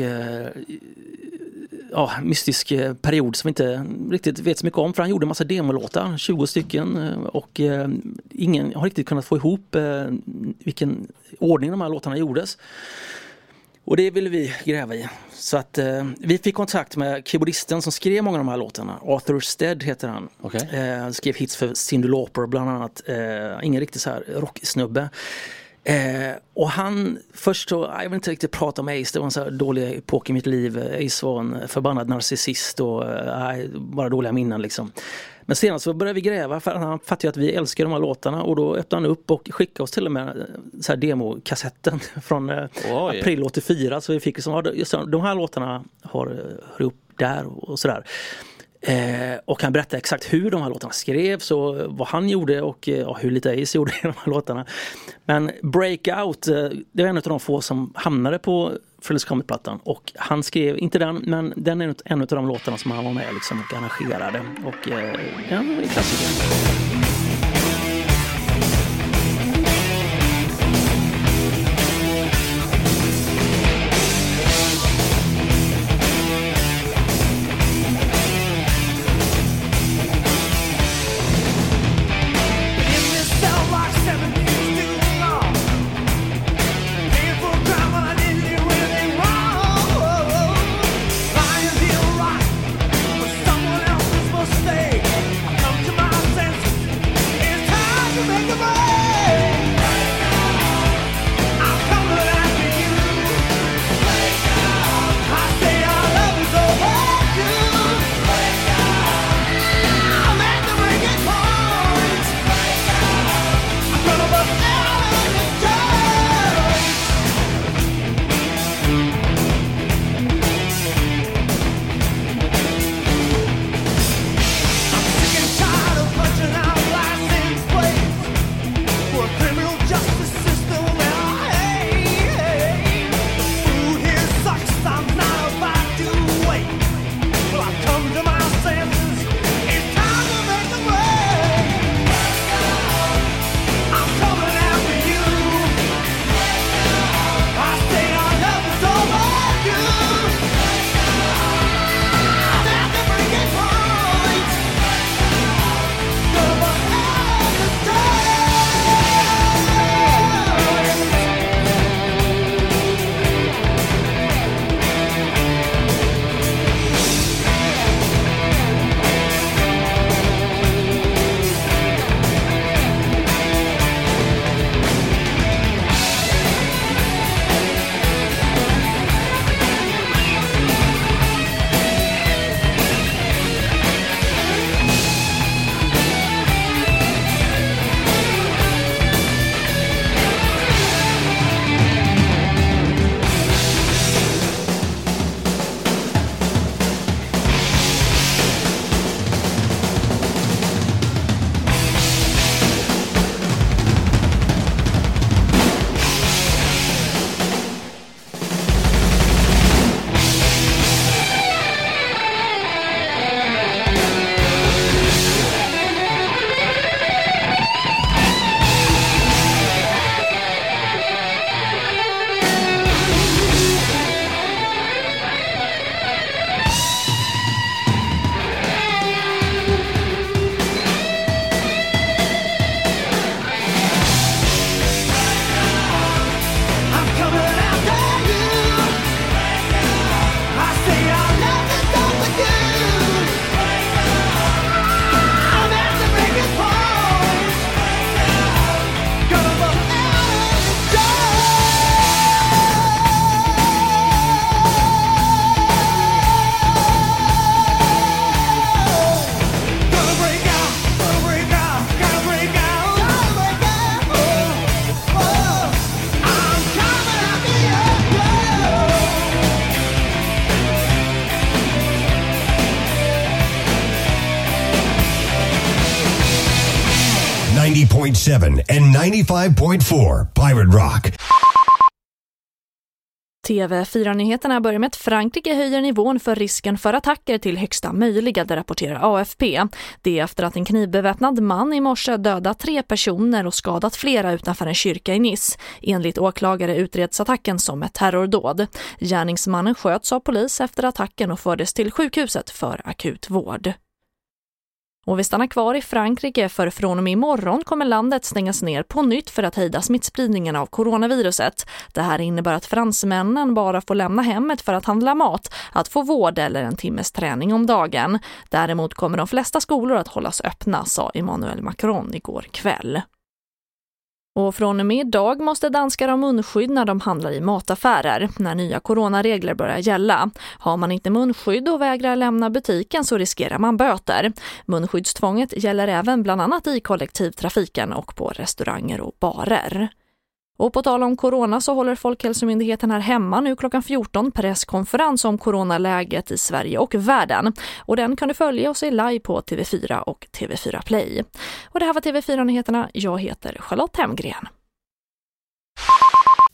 ja, mystisk eh, period som vi inte riktigt vet så mycket om. För han gjorde en massa demolåtar, 20 stycken. Eh, och eh, ingen har riktigt kunnat få ihop vilken ordning de här låtarna gjordes. Och det ville vi gräva i. Så att eh, vi fick kontakt med keyboardisten som skrev många av de här låtarna. Arthur Stead heter han. Okay. Eh, skrev hits för Cyndi Lauper bland annat. Eh, ingen riktig så här rocksnubbe. Eh, och han, först så, jag vill inte riktigt prata om Ace, det var en så här dålig epok i mitt liv. Ace var en förbannad narcissist och eh, bara dåliga minnen liksom. Men senare så började vi gräva för han fattade ju att vi älskar de här låtarna och då öppnade han upp och skickade oss till och med eh, så här demokassetten från eh, april 84. Så vi fick som, de här låtarna har hör upp där och sådär. Eh, och han berättade exakt hur de här låtarna skrevs och vad han gjorde och eh, hur lite Ace gjorde i de här låtarna. Men Breakout, eh, det var en av de få som hamnade på Frillis Comet-plattan och han skrev, inte den, men den är en av de låtarna som han var med liksom och arrangerade. Och eh, den är klassiker. 105.4 Pirate Rock. TV4-nyheterna börjar med att Frankrike höjer nivån för risken för attacker till högsta möjliga, det rapporterar AFP. Det är efter att en knivbeväpnad man i morse dödat tre personer och skadat flera utanför en kyrka i Nice. Enligt åklagare utreds attacken som ett terrordåd. Gärningsmannen sköts av polis efter attacken och fördes till sjukhuset för akut vård. Och vi stannar kvar i Frankrike för från och med imorgon kommer landet stängas ner på nytt för att hejda smittspridningen av coronaviruset. Det här innebär att fransmännen bara får lämna hemmet för att handla mat, att få vård eller en timmes träning om dagen. Däremot kommer de flesta skolor att hållas öppna, sa Emmanuel Macron igår kväll. Och från och med idag måste danskar ha munskydd när de handlar i mataffärer, när nya coronaregler börjar gälla. Har man inte munskydd och vägrar lämna butiken så riskerar man böter. Munskyddstvånget gäller även bland annat i kollektivtrafiken och på restauranger och barer. Och på tal om corona så håller Folkhälsomyndigheten här hemma nu klockan 14 presskonferens om coronaläget i Sverige och världen. Och den kan du följa och se live på TV4 och TV4 Play. Och det här var TV4-nyheterna. Jag heter Charlotte Hemgren.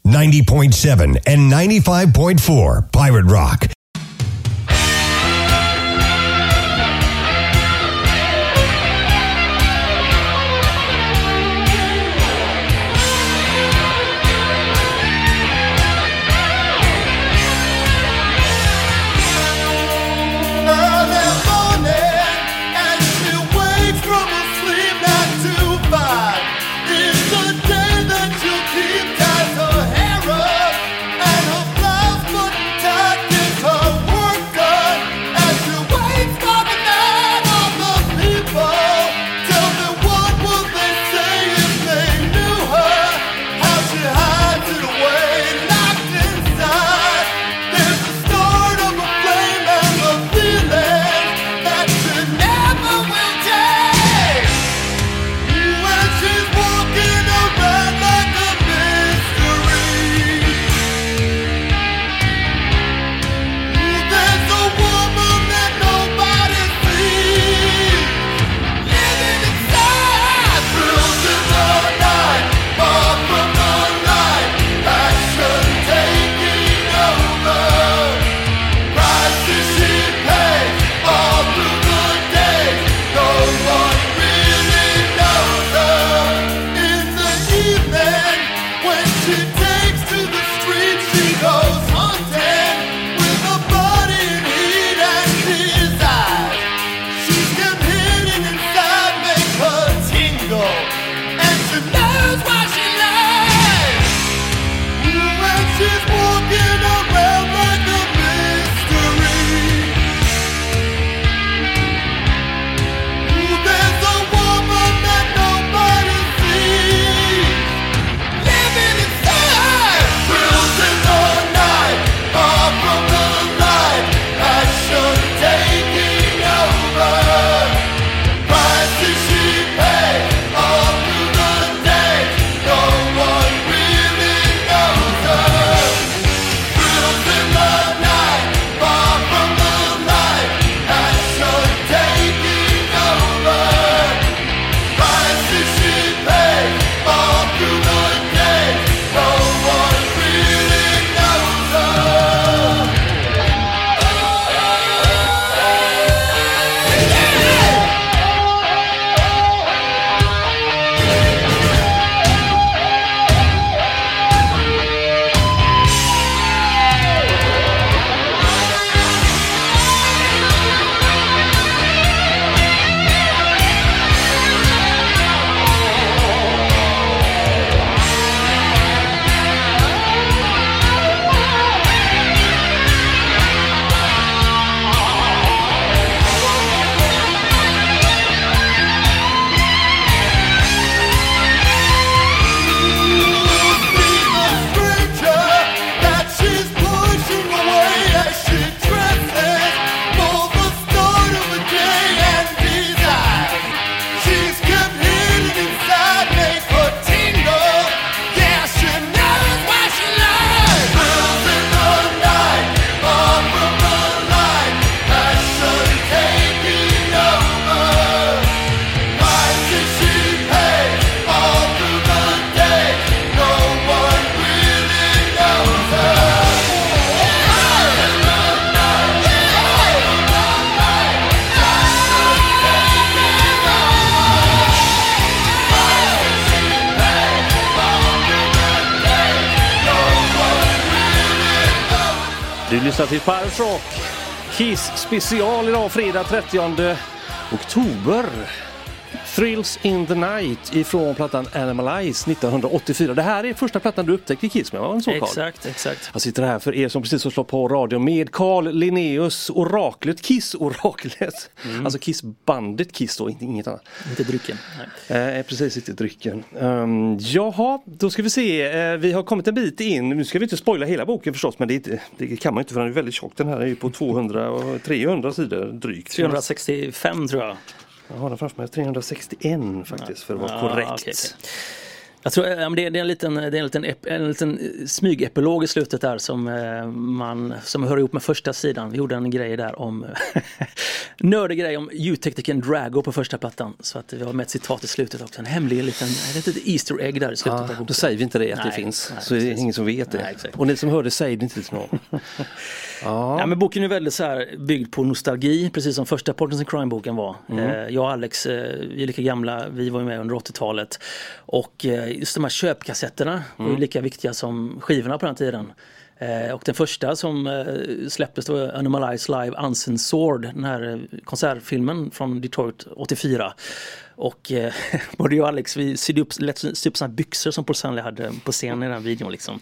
90.7 and 95.4 Pirate Rock. Rock. Kiss special idag fredag 30 oktober. Thrills in the night ifrån plattan Animalize 1984. Det här är första plattan du upptäckte Kiss med, var det så Carl? Exakt, exakt. Jag sitter här för er som precis har slått på radion med Carl Linnaeus, oraklet, Kiss-oraklet. Alltså Kiss-bandet Kiss då, inget annat. Inte drycken. Nej. Eh, precis, inte drycken. Um, jaha, då ska vi se. Eh, vi har kommit en bit in. Nu ska vi inte spoila hela boken förstås, men det, inte, det kan man inte för den är väldigt tjock. Den här är ju på 200 och 300 sidor drygt. 365 tror jag. Jag har den framför mig. 361 faktiskt för att vara korrekt. okej, okej. Jag tror, ja, det, är, det är en liten, det är en liten, ep- en liten eh, smygepilog i slutet där som, eh, man, som hör ihop med första sidan. Vi gjorde en grej där om nördig grej om ljudteknikern Drago på första plattan. Så att vi har med ett citat i slutet också. En hemlig liten ett litet Easter egg där i slutet. Ja, då säger vi inte det att det Nej, finns. nej, så är det precis. ingen som vet det. Nej, och ni som hör det säger det inte till någon. Ja. men boken är väldigt så här byggd på nostalgi, precis som första Partners in Crime-boken var. Mm. Eh, jag och Alex, eh, vi är lika gamla, vi var ju med under 80-talet. Och just de här köpkassetterna var Mm. lika viktiga som skivorna på den tiden. Eh, och den första som eh, släpptes var Animalize Live Uncensored, den här eh, konsertfilmen från Detroit 84. Och eh, både jag och Alex vi sydde upp, lät sy upp såna byxor som Paul Stanley hade på scenen i den videon. Liksom.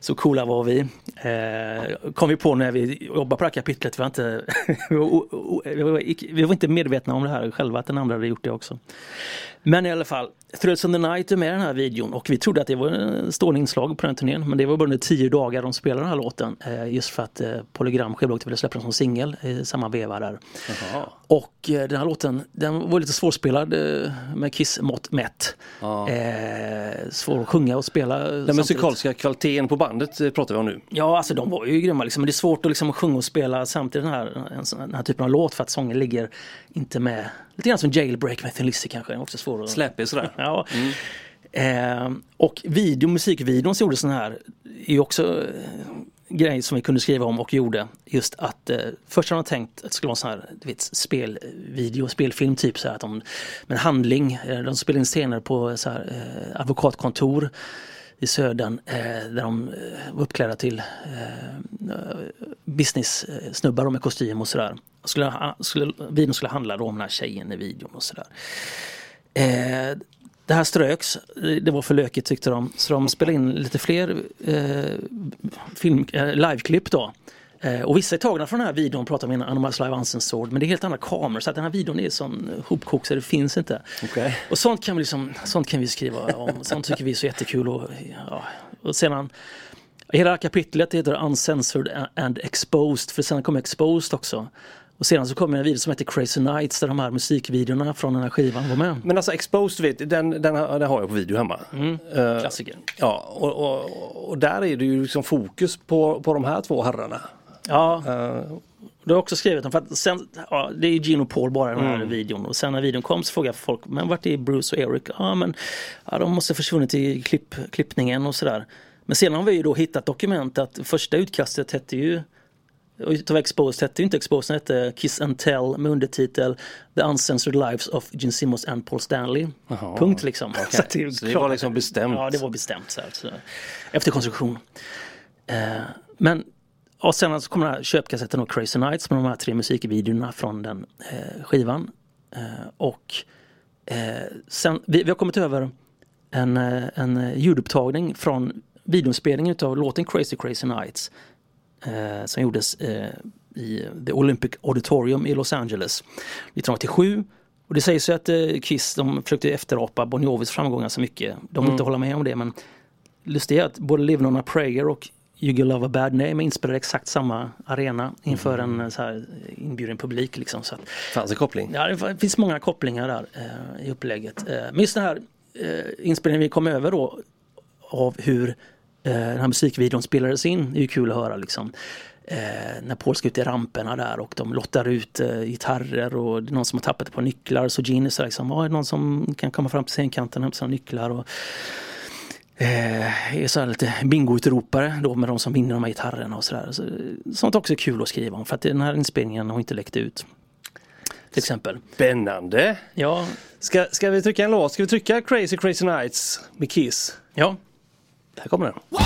Så coola var vi. Eh, kom vi på när vi jobbade på det här kapitlet, vi var, inte, vi, var, var, vi var inte medvetna om det här själva, att den andra hade gjort det också. Men i alla fall, Thrills on the Night är med i den här videon och vi trodde att det var en stående inslag på den turnén. Men det var bara under tio dagar de spelade den här låten. Eh, just för att eh, Polygram skivbolaget ville släppa den som singel i samma veva där. Och eh, den här låten, den var lite svårspelad med Kiss-mått mätt. Eh, svår att sjunga och spela. Den samtidigt. musikaliska kvaliteten på bandet pratar vi om nu. Ja, alltså de var ju grymma liksom. Men det är svårt att liksom sjunga och spela samtidigt den här, den här typen av låt för att sången ligger inte med. Lite grann som Jailbreak med Thin Lizzy kanske. Också svår att... Släpig sådär. ja. Eh, och video, musikvideon som gjordes sån här är ju också eh, grej som vi kunde skriva om och gjorde. Just att eh, först hade de tänkt att det skulle vara en sån här vet, spelvideo, spelfilm typ så här att de, med handling. Eh, de spelade in scener på så här, eh, advokatkontor i södern eh, där de eh, var uppklädda till eh, business-snubbar med kostym och sådär. Skulle, skulle, videon skulle handla om den här tjejen i videon och sådär. Eh, det här ströks, det var för lökigt tyckte de, så de spelade in lite fler eh, film, eh, liveklipp då. Eh, och vissa är tagna från den här videon, pratar om innan, Animals Live Uncensored, men det är helt andra kameror så att den här videon är sån hopkok så det finns inte. Okej. Och sånt kan, vi liksom, sånt kan vi skriva om, sånt tycker vi är så jättekul. Och, ja. och sedan, hela kapitlet heter Uncensored and Exposed, för sen kommer Exposed också. Och sedan så kommer en video som heter Crazy Nights där de här musikvideorna från den här skivan var med. Men alltså Exposed, vet, den, den, har- den har jag på video hemma. Eh, Klassiker. Ja, och, och, och där är det ju liksom fokus på, på de här två herrarna. Ja, du har också skrivit om, för att sen, ja, det är ju Gene och Paul bara i den här Mm. videon och sen när videon kom så frågade folk, men vart är Bruce och Eric? Ja men ja, de måste ha försvunnit i klipp, klippningen och sådär. Men sen har vi ju då hittat dokument att första utkastet hette ju utav Exposed hette ju inte Exposed, hette Kiss and Tell med undertitel The Uncensored Lives of Gene Simmons and Paul Stanley. Jaha. Punkt liksom. Okej. Så, ju Så det var liksom bestämt. Ja, det var bestämt. Så här, så, efter konstruktion. Eh, men och sen så kommer den här köpkassetten och Crazy Nights med de här tre musikvideorna från den eh, skivan. Eh, och eh, sen, vi, vi har kommit över en, eh, en ljudupptagning från videoinspelningen av låten Crazy Crazy Nights eh, som gjordes eh, i The Olympic Auditorium i Los Angeles 1987. Och det sägs ju att eh, Kiss de försökte efterapa Bon Jovis framgångar så mycket. De vill inte Mm. hålla med om det men lustigt är att både Living on a Prayer och You Give Love a Bad Name inspelade exakt samma arena inför en eh, så här inbjuden publik. Liksom, så att, Fanns det koppling? Ja, det finns många kopplingar där eh, i upplägget. Eh, men just den här eh, inspelningen vi kom över då av hur eh, den här musikvideon spelades in är ju kul att höra liksom. Eh, när Paul ska ut i ramperna där och de lottar ut eh, gitarrer och det är någon som har tappat ett par nycklar så Gene är liksom, "Ja, är det någon som kan komma fram till scenkanten och hämta sina nycklar och eh, är så här lite bingoutropare då med de som vinner de här gitarrerna och sådär. Så, sånt också är kul att skriva om för att den här inspelningen har inte läckt ut. Till exempel. Spännande! Ja. Ska, ska vi trycka en låt? Ska vi trycka Crazy Crazy Nights med Kiss? Ja. Här kommer den.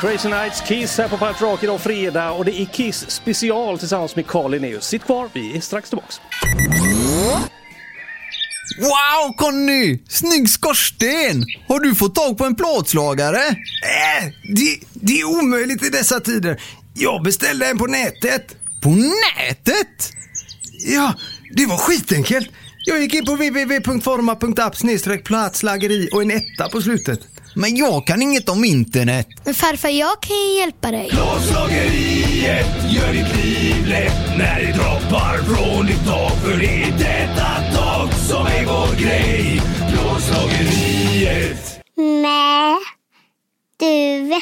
Crazy, Nights Kiss här på Pirate Rock idag fredag och det är Kiss special tillsammans med Carl Linnaeus. Sitt kvar, vi är strax tillbaks. Wow Conny! Snygg skorsten! Har du fått tag på en plåtslagare? Äh, det, det är omöjligt i dessa tider. Jag beställde en på nätet. På nätet? Ja, det var skitenkelt. Jag gick in på www.forma.app plåtslageri och en etta på slutet. Men jag kan inget om internet. Men farfar, jag kan ju hjälpa dig. Plåtslageriet gör ditt liv lätt när det droppar från ditt tak. För det är detta tak som är vår grej. Plåtslageriet. Med du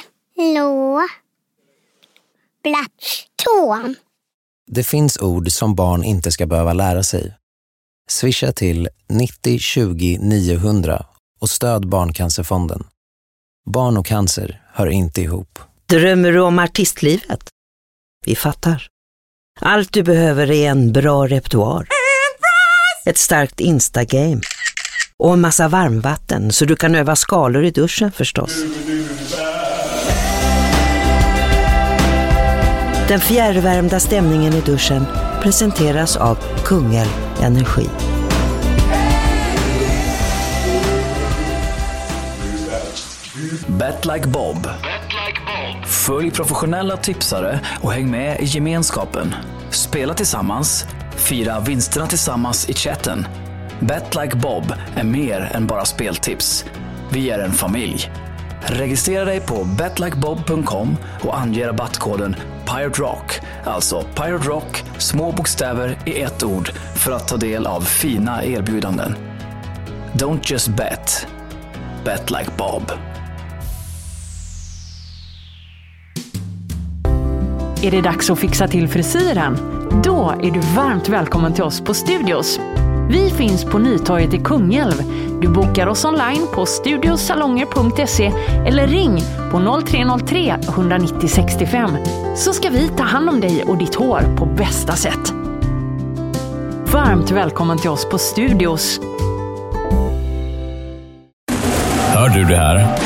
lå platå. Det finns ord som barn inte ska behöva lära sig. Swisha till 90 20 900 och stöd Barncancerfonden. Barn och cancer hör inte ihop. Drömmer du om artistlivet? Vi fattar. Allt du behöver är en bra repertoar. Ett starkt instagame. Och en massa varmvatten så du kan öva skalor i duschen förstås. Den fjärrvärmda stämningen i duschen presenteras av Kungälv Energi. Bet like Bob. Följ professionella tipsare och häng med i gemenskapen. Spela tillsammans, fira vinsterna tillsammans i chatten. Bet like Bob är mer än bara speltips. Vi är en familj. Registrera dig på betlikebob.com och ange rabattkoden Pirate Rock, alltså Pirate Rock, små bokstäver i ett ord för att ta del av fina erbjudanden. Don't just bet. Bet like Bob. Är det dags att fixa till frisyren? Då är du varmt välkommen till oss på Studios. Vi finns på Nytorget i Kungälv. Du bokar oss online på studiosalonger.se eller ring på 0303 190 65 så ska vi ta hand om dig och ditt hår på bästa sätt. Varmt välkommen till oss på Studios. Hör du det här?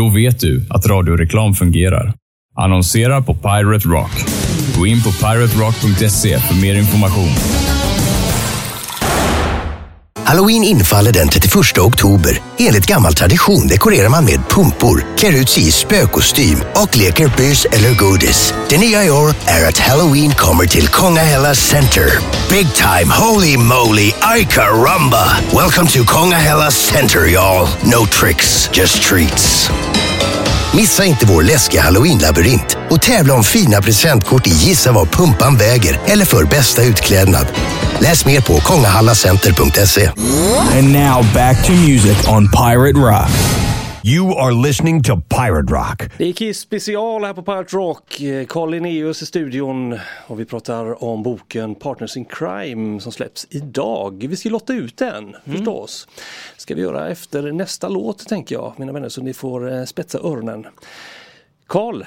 Då vet du att radioreklam fungerar. Annonsera på Pirate Rock. Gå in på piraterock.se för mer information. Halloween infaller den 31 oktober. Enligt gammal tradition dekorerar man med pumpor, klär ut sig i spökostym och leker bus eller godis. Det nya i år är att Halloween kommer till Kongahela Center. Big time, holy moly, ay caramba! Welcome to Kongahela Center y'all. No tricks, just treats. Missa inte vår läskiga halloween-labyrint och tävla om fina presentkort i Gissa vad pumpan väger eller för bästa utklädnad. Läs mer på kongahallacenter.se. And now back to music on Pirate Rock. You are listening to Pirate Rock. Det är Kiss special här på Pirate Rock. Carl Linnaeus i studion och vi pratar om boken Partners in Crime som släpps idag. Vi ska lotta ut den förstås. ska vi göra efter nästa låt tänker jag mina vänner så ni får eh, spetsa öronen. Carl,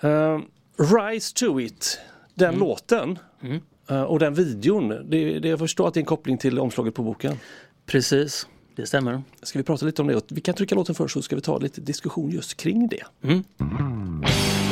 eh, Rise to it, den låten eh, och den videon. Det, det, jag förstår att det är en koppling till omslaget på boken. Precis, det stämmer. Ska vi prata lite om det? Vi kan trycka låten först så ska vi ta lite diskussion just kring det. All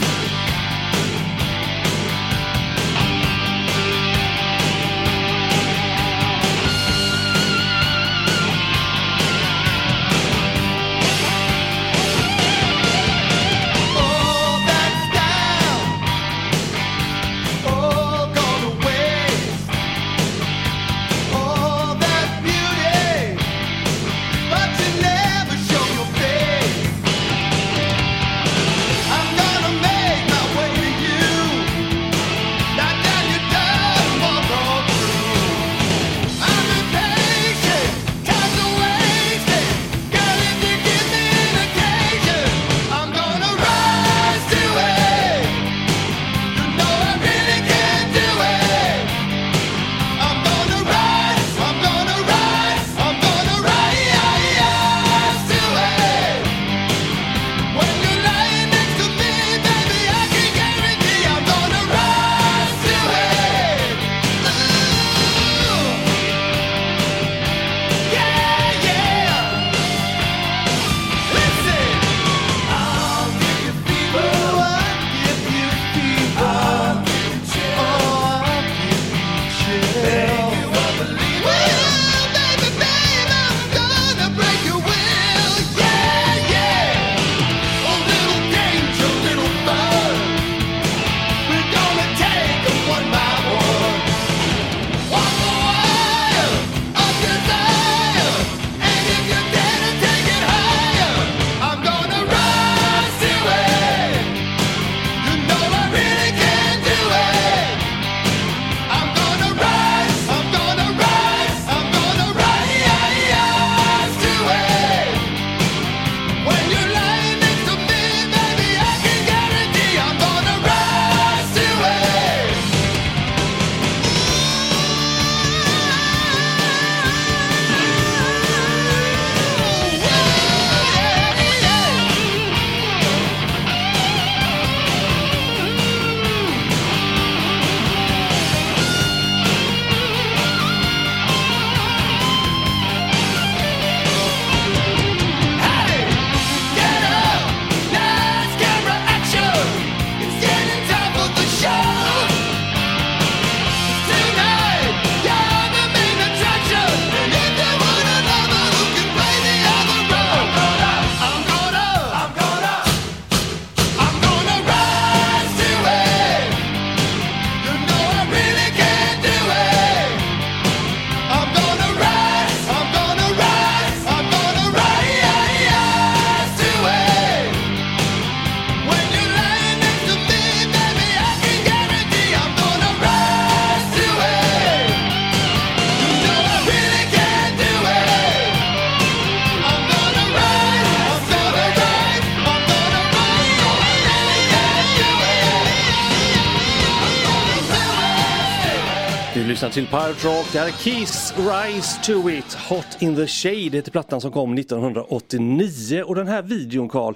till Pirate Rock, det här är Kiss Rise to It, Hot in the Shade heter plattan som kom 1989 och den här videon Karl,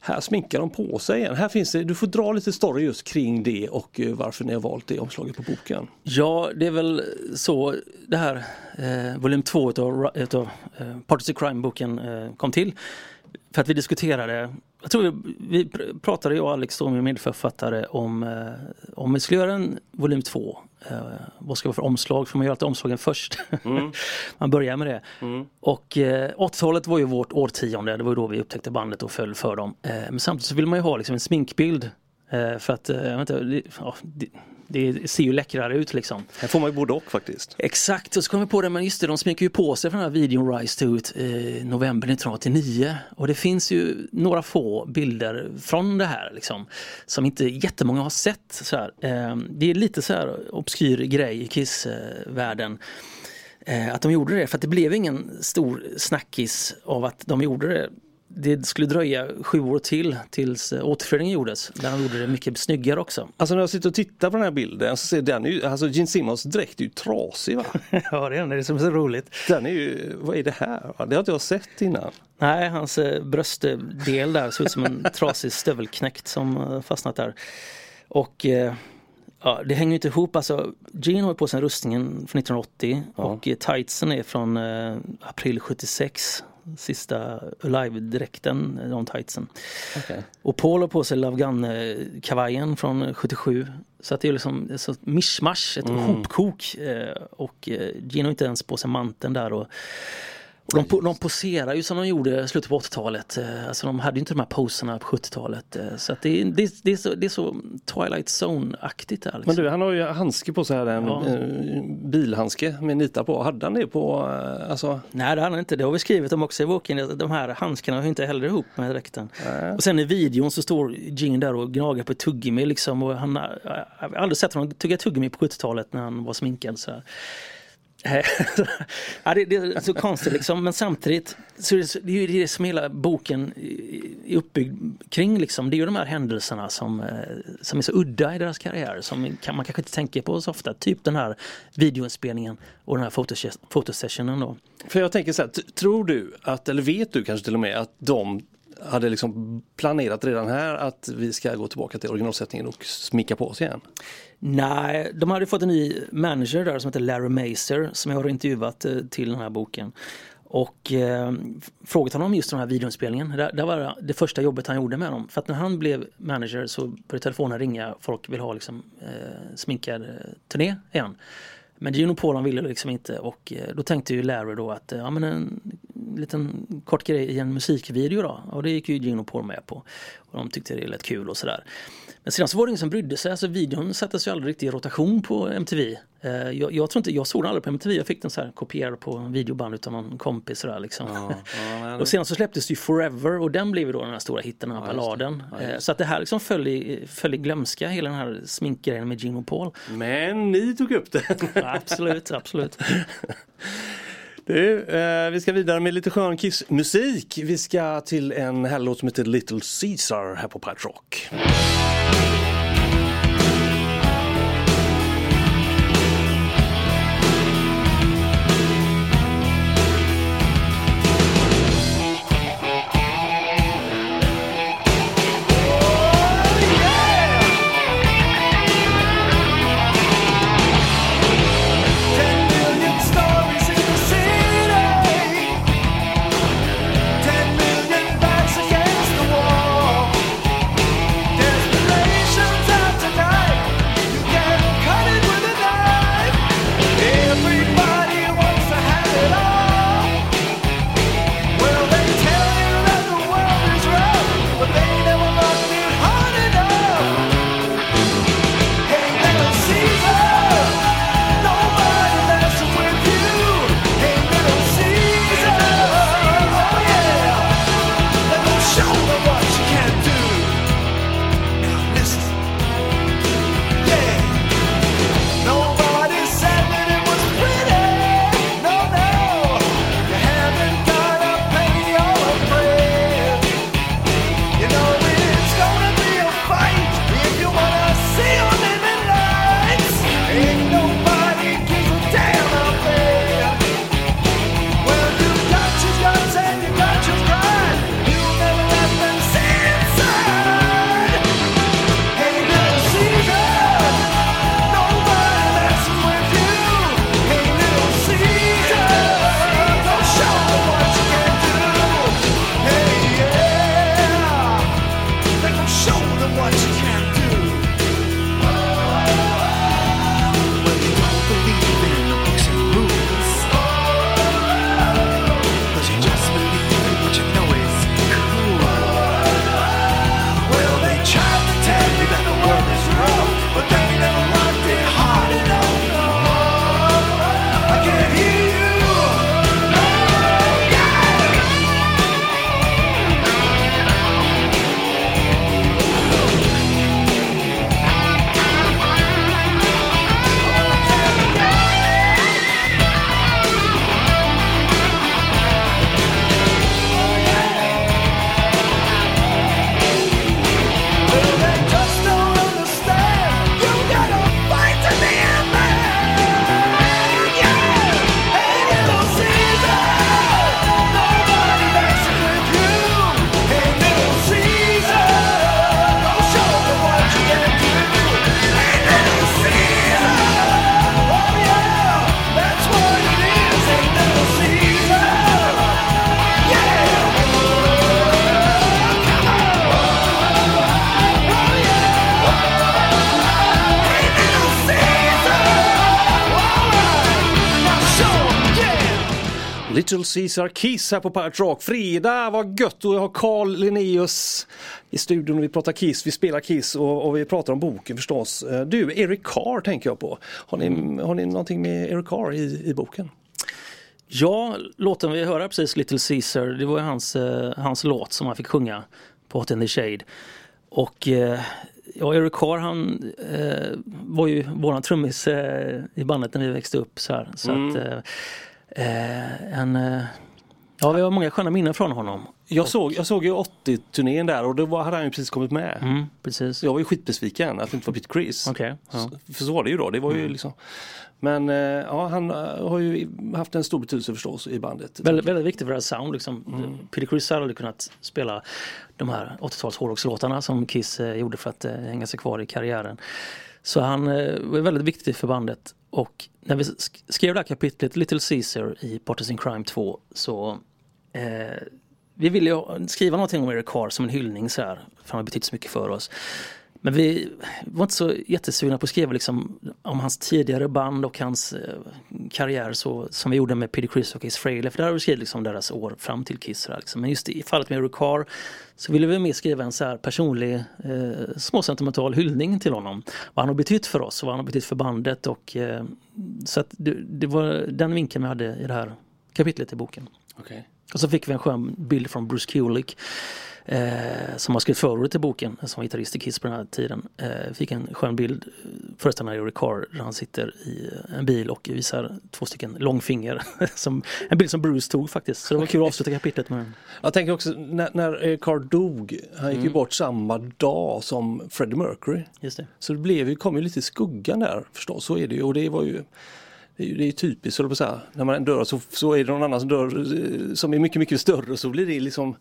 här sminkar de på sig igen. Här finns det, du får dra lite story just kring det och eh, varför ni har valt det omslaget på boken. Ja, det är väl så det här eh, volym 2 utav, utav eh, Parties of Crime-boken eh, kom till. För att vi diskuterade, jag tror vi, vi pratade jag och Alex då, min medförfattare om eh, om vi skulle göra en volym 2 eh, vad ska vara för omslag? Får man göra alltid omslagen först? Mm. man börjar med det. Och eh, 80-talet var ju vårt årtionde, det var ju då vi upptäckte bandet och föll för dem. Eh, men samtidigt så vill man ju ha liksom en sminkbild. Eh, för att, eh, jag vet inte, ja, det, ser ju läckrare ut liksom. Här får man ju både och faktiskt. Exakt, och så kom vi på det, men just det, de sminkar ju på sig för den här videon Rise to It i november 1989. Och det finns ju några få bilder från det här liksom, som inte jättemånga har sett. Så här. Eh, Det är lite så här obskyr grej i Kiss-världen. Eh, Att de gjorde det, för att det blev ingen stor snackis av att de gjorde det. Det skulle dröja sju år till tills eh, återföreningen gjordes, där de gjorde det mycket snyggare också. Alltså när jag sitter och tittar på den här bilden så ser den ju, alltså Gene Simmons dräkt är ju trasig va? ja det är det som är så roligt. Den är ju, vad är det här? Det har inte jag sett innan. Nej, hans eh, bröstdel där ser ut som en trasig stövelknäckt som eh, fastnat där. Och ja, det hänger ju inte ihop. Alltså, Gene har på sig rustningen från 1980 och eh, tightsen är från april 76. Sista Alive-dräkten, de tightsen. Och Paul har på sig Love Gun-kavajen från 77. Så att det är liksom ett sånt mischmasch, ett Mm. hopkok. Eh, och eh, har inte ens på sig manteln där. Och, och de, de poserar ju som de gjorde i slutet på 80-talet. Eh, Alltså de hade ju inte de här poserna på 70-talet. Eh, Så det, det, det, är så, det är så Twilight Zone-aktigt där. Liksom. Men du, han har ju handske på sig här, en Ja. eh, bilhandske med nitar på. Hade han det på, alltså? Nej det hade han inte, det har vi skrivit om också i boken. De här handskarna hör inte heller ihop med dräkten. Och sen i videon så står Gene där och gnagar på ett tuggummi liksom. Och han, jag har aldrig sett honom tugga tuggummi på 70-talet när han var sminkad. Så här. Eh, ja, det, det är så konstigt liksom men samtidigt så är det, det är ju det som hela boken är uppbyggd kring liksom. Det är ju de här händelserna som, eh, som är så udda i deras karriär som kan, man kanske inte tänker på så ofta. Typ den här videoinspelningen och den här fotosessionen då. För jag tänker så här, tror du att, eller vet du kanske till och med att de hade liksom planerat redan här att vi ska gå tillbaka till originalsättningen och smicka på oss igen? Nej, de hade fått en ny manager där som heter Larry Maser som jag har intervjuat eh, till den här boken. Och eh, frågat honom om just den här videoinspelningen. Det, det var det första jobbet han gjorde med dem. För att när han blev manager så började telefonen ringa. Folk vill ha liksom, eh, sminkad eh, turné igen. Men Gino Paul ville liksom inte och eh, då tänkte ju Larry då att eh, ja, men en liten kort grej i en musikvideo då. Och det gick ju Gino Paul med på. Och de tyckte det lät kul och sådär. Men sedan så var det ingen som brydde sig. Alltså videon sattes ju aldrig riktigt i rotation på MTV. Eh, jag, jag tror inte, jag såg den aldrig på MTV. Jag fick den så här kopierad på en videoband utav någon kompis sådär liksom. och sen så släpptes ju Forever och den blev ju då den här stora hitten, den här Ja, det. balladen. Ja, Eh, så att det här liksom föll i, föll i glömska, hela den här sminkgrejen med Gino Paul. Men ni tog upp det. absolut, absolut. Du, eh, vi ska vidare med lite skön Kiss-musik. Vi ska till en härlig låt som heter Little Caesar här på Pirate Rock. Caesar Kiss här på Pirate Rock. Fredag, vad gött! Och jag har Carl Linnaeus i studion och vi pratar Kiss, vi spelar Kiss och, och vi pratar om boken förstås. Eh, Du, Eric Carr tänker jag på. Har ni, har ni någonting med Eric Carr i, i boken? Ja, låten vi hörde precis, Little Caesar, det var hans, eh, hans låt som han fick sjunga på Hot in the Shade. Och eh, ja, Eric Carr han eh, var ju våran trummis eh, i bandet när vi växte upp. Så, här. så Mm. att, eh, en, eh, ja, vi har många sköna minnen från honom. Jag såg, jag såg ju 80-turnén där och då var, hade han ju precis kommit med. Mm, precis. Jag var ju skitbesviken att det inte var Pete Chris. Okej, ja. För så var det ju då. Det var ju Mm. liksom. Men eh, ja, han eh, har ju haft en stor betydelse förstås i bandet. Väldigt, väldigt viktigt för deras sound. Liksom. Mm. Peter Criss hade kunnat spela de här 80-tals hårdrockslåtarna som Kiss eh, gjorde för att eh, hänga sig kvar i karriären. Så han eh, var väldigt viktig för bandet. Och när vi skrev det här kapitlet Little Caesar i Partners in Crime 2 så eh, vi ville ju skriva någonting om Eric Carr som en hyllning så här, för han har betytt så mycket för oss. Men vi var inte så jättesugna på att skriva liksom om hans tidigare band och hans eh, karriär så, som vi gjorde med Peter Criss och Ace Frehley. För där har vi skrivit liksom deras år fram till Kiss. Liksom. Men just i fallet med Eric Carr så ville vi mer skriva en så här personlig eh, småsentimental hyllning till honom. Vad han har betytt för oss och vad han har betytt för bandet. Och, eh, så att det, det var den vinkeln vi hade i det här kapitlet i boken. Okej. Och så fick vi en skön bild från Bruce Kulick eh, som har skrivit förordet till boken som var gitarrist i Kiss på den här tiden. Eh, fick en skön bild eh, föreställande Eric Carr där han sitter i en bil och visar två stycken långfinger. som, en bild som Bruce tog faktiskt. Så det var kul att avsluta kapitlet med den. Jag tänker också när, när Eric Carr dog, han gick ju Mm. bort samma dag som Freddie Mercury. Just det. Så det blev ju, kom ju lite i skuggan där förstås, så är det ju. Och det var ju det är ju det är ju typiskt, jag på att säga. När man dör så, så är det någon annan som dör eh, som är mycket, mycket större så blir det liksom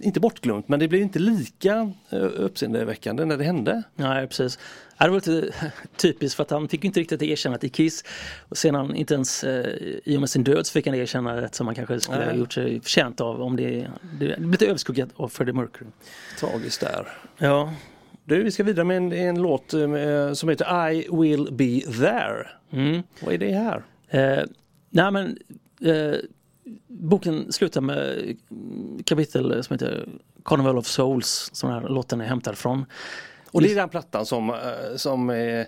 inte bortglömt men det blir inte lika eh, uppseendeväckande när det hände. Nej precis. Det var lite typiskt för att han fick inte riktigt erkänna till Kiss. Och sen han inte ens eh, i och med sin död så fick han erkänna rätt som han kanske skulle ha Nej. gjort sig förtjänt av om det, det, det blev lite överskuggat av Freddie Mercury. Tragiskt där. Ja. Du, vi ska vidare med en, en låt eh, som heter I will be there. Mm. Vad är det här? Eh, nej men eh, boken slutar med kapitel som heter Carnival of Souls som den här låten är hämtad från. Och det är den plattan som, eh, som är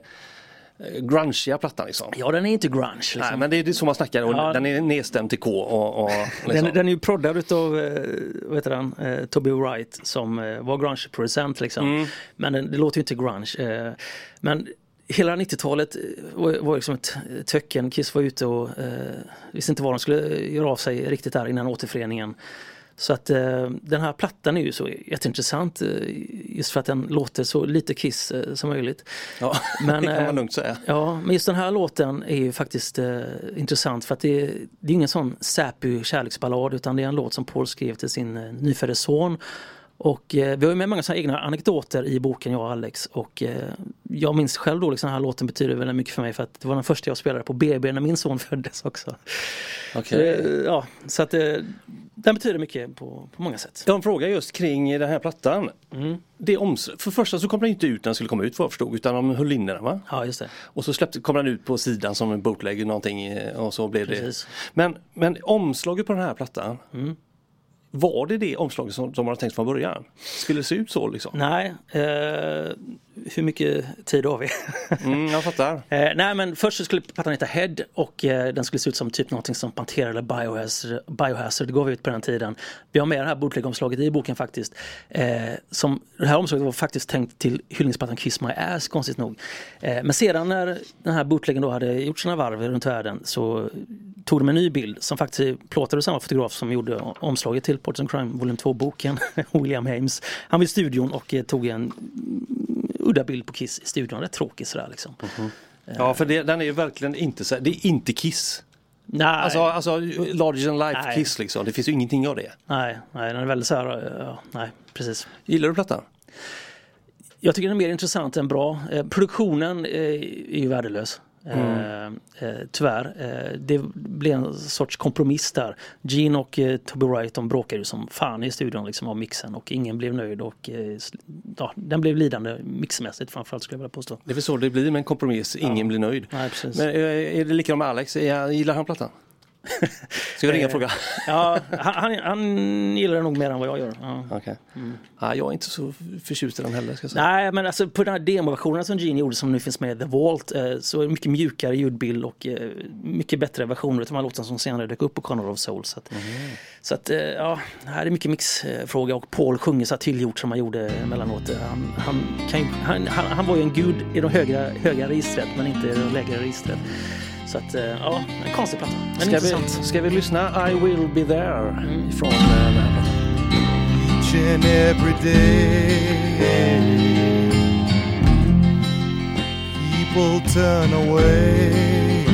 eh, grungeiga plattan liksom? Ja den är inte grunge. Liksom. Nej men det är som man snackar och Ja. den är nedstämd till K och, och liksom. Den, den är ju proddad utav eh, vad heter han, eh, Toby Wright som var grunge-producent liksom. Mm. Men den, det låter ju inte grunge. Men hela 90-talet eh, var, var liksom ett töcken. Kiss var ute och eh, visste inte vad de skulle göra av sig riktigt där innan återföreningen. Så att eh, den här plattan är ju så jätteintressant eh, just för att den låter så lite Kiss eh, som möjligt. Ja, Men, det kan eh, man lugnt säga. Ja, men just den här låten är ju faktiskt eh, intressant för att det, det är ingen sån sappy kärleksballad utan det är en låt som Paul skrev till sin eh, nyfödde son. Och eh, vi har ju med många såna egna anekdoter i boken jag och Alex och eh, jag minns själv då liksom den här låten betyder väldigt mycket för mig för att det var den första jag spelade på BB när min son föddes också. Så, eh, ja, så att eh, den betyder mycket på, på många sätt. Jag har en fråga just kring den här plattan. Mm. Det oms- för första så kom den inte ut när den skulle komma ut vad jag förstod utan de höll inne den va? Ja just det. Och så släppte, kom den ut på sidan som en bootleg eller någonting eh, och så blev Precis. det. Men, men omslaget på den här plattan. Mm. Var det det omslaget som, som man hade tänkt från början? Skulle det se ut så liksom? Nej, eh, hur mycket tid har vi? Mm, jag fattar. Eh, nej men först så skulle plattan heta Head och eh, den skulle se ut som typ någonting som Pantera eller Biohazard, Biohazard gav ut på den tiden. Vi har med det här bootleg-omslaget i boken faktiskt. Eh, som, det här omslaget var faktiskt tänkt till hyllningsplattan Kiss My Ass konstigt nog. Eh, men sedan när den här bootleggen då hade gjort sina varv runt världen så tog de en ny bild som faktiskt plåtade samma fotograf som gjorde omslaget till Ports and Crime volym 2-boken, William Hames. Han var i studion och eh, tog en udda bild på Kiss i studion. Rätt tråkigt sådär liksom. Ja för det, den är ju verkligen inte så, det är inte Kiss. Nej. Alltså, alltså larger than life Nej. Kiss liksom. Det finns ju ingenting av det. Nej, nej, den är väldigt så här, ja, nej, precis. Gillar du plattan? Jag tycker den är mer intressant än bra. Eh, produktionen eh, är ju värdelös. Mm. Eh, tyvärr. Eh, det blev en sorts kompromiss där. Gene och eh, Toby Wright de bråkade ju som fan i studion liksom, av mixen och ingen blev nöjd och eh, ja, den blev lidande mixmässigt framförallt skulle jag vilja påstå. Det är väl så det blir med en kompromiss, ingen blir nöjd. Nej. Men eh, är det likadant med Alex? Gillar han plattan? Ska vi ringa och Eh, fråga? Ja, han, han, gillar det nog mer än vad jag gör. Ja. Okej. Ja, jag är inte så förtjust i den heller. Ska jag säga. Nej, men alltså på den här demoversionen som Gene gjorde som nu finns med i The Vault eh, så är det mycket mjukare ljudbild och eh, mycket bättre versioner av de här låtarna som senare dök upp på Corner of Soul. Så att, så att eh, ja, här är mycket mixfråga och Paul sjunger så här tillgjort som han gjorde emellanåt. Han, han, kan han, han var ju en gud i de höga, höga registret men inte i de lägre registret. Så att, eh, ja, en konstig platta. Men Ska vi, ska vi lyssna I will be there från eh, den här plattan? each and every day. People turn away,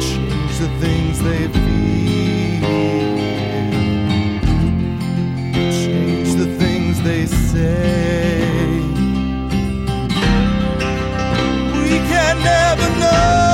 change the things they never know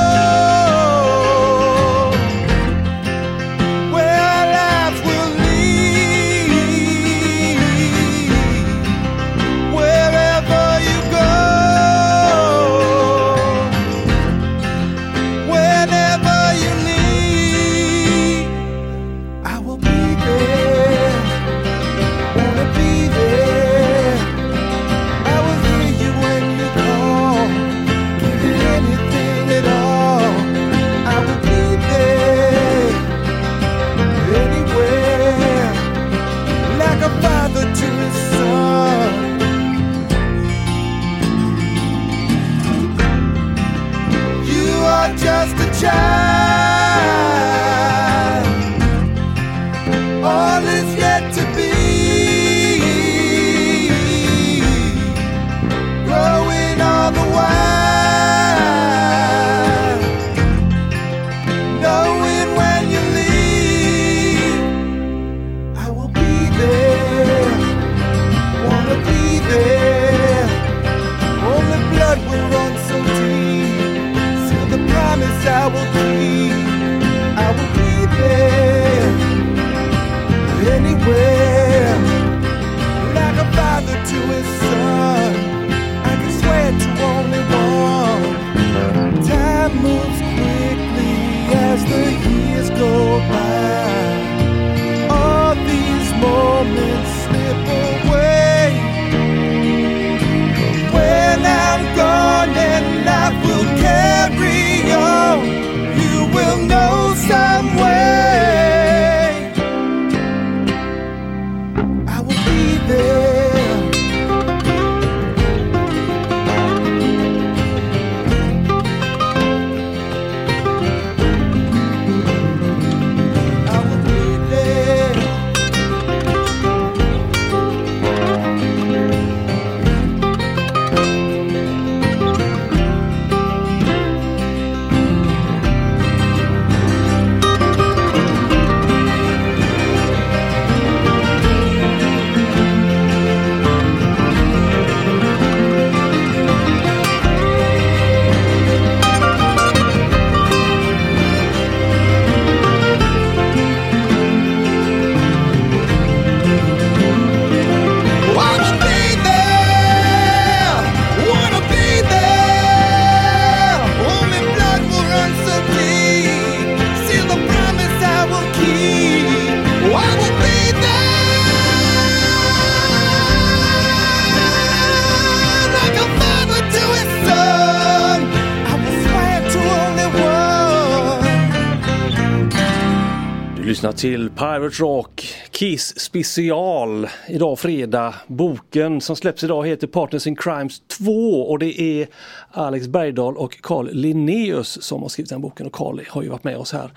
Pirate Rock Kiss special. Idag fredag. Boken som släpps idag heter Partners in Crimes 2 och det är Alex Bergdahl och Carl Linnaeus som har skrivit den boken och Carl har ju varit med oss här.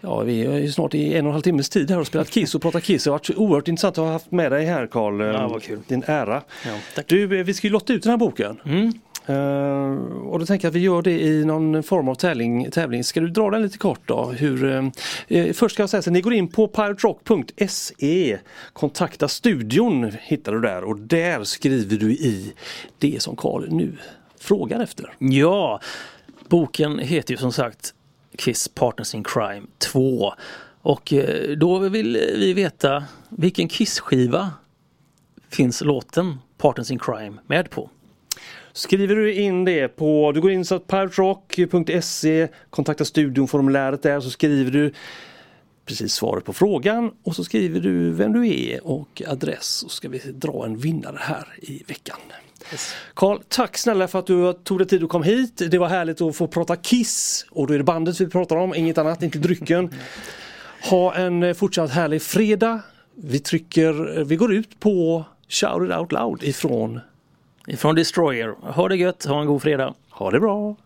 Ja, vi är ju snart i en och en halv timmes tid här och spelat Kiss och pratat Kiss. Det har varit oerhört intressant att ha haft med dig här Carl. Ja, vad kul. Din ära. Ja, Du, eh, vi ska ju lotta ut den här boken. Eh, Eh, och då tänker jag att vi gör det i någon form av tävling. tävling. Ska du dra den lite kort då? Hur, eh, eh först ska jag säga så ni går in på piraterock.se Kontakta studion hittar du där och där skriver du i det som Karl nu frågar efter. Ja, boken heter ju som sagt Kiss Partners in Crime 2. Och eh, då vill vi veta vilken Kiss-skiva finns låten Partners in Crime med på? Skriver du in det på, du går in så piraterock.se, kontakta studion-formuläret där så skriver du precis svaret på frågan och så skriver du vem du är och adress så ska vi dra en vinnare här i veckan. Karl, tack snälla för att du tog dig tid och kom hit. Det var härligt att få prata Kiss och då är det bandet vi pratar om, inget annat, inte drycken. Ha en fortsatt härlig fredag. Vi trycker, vi går ut på Shout It Out Loud ifrån Ifrån Destroyer. Ha det gött, ha en god fredag. Ha det bra.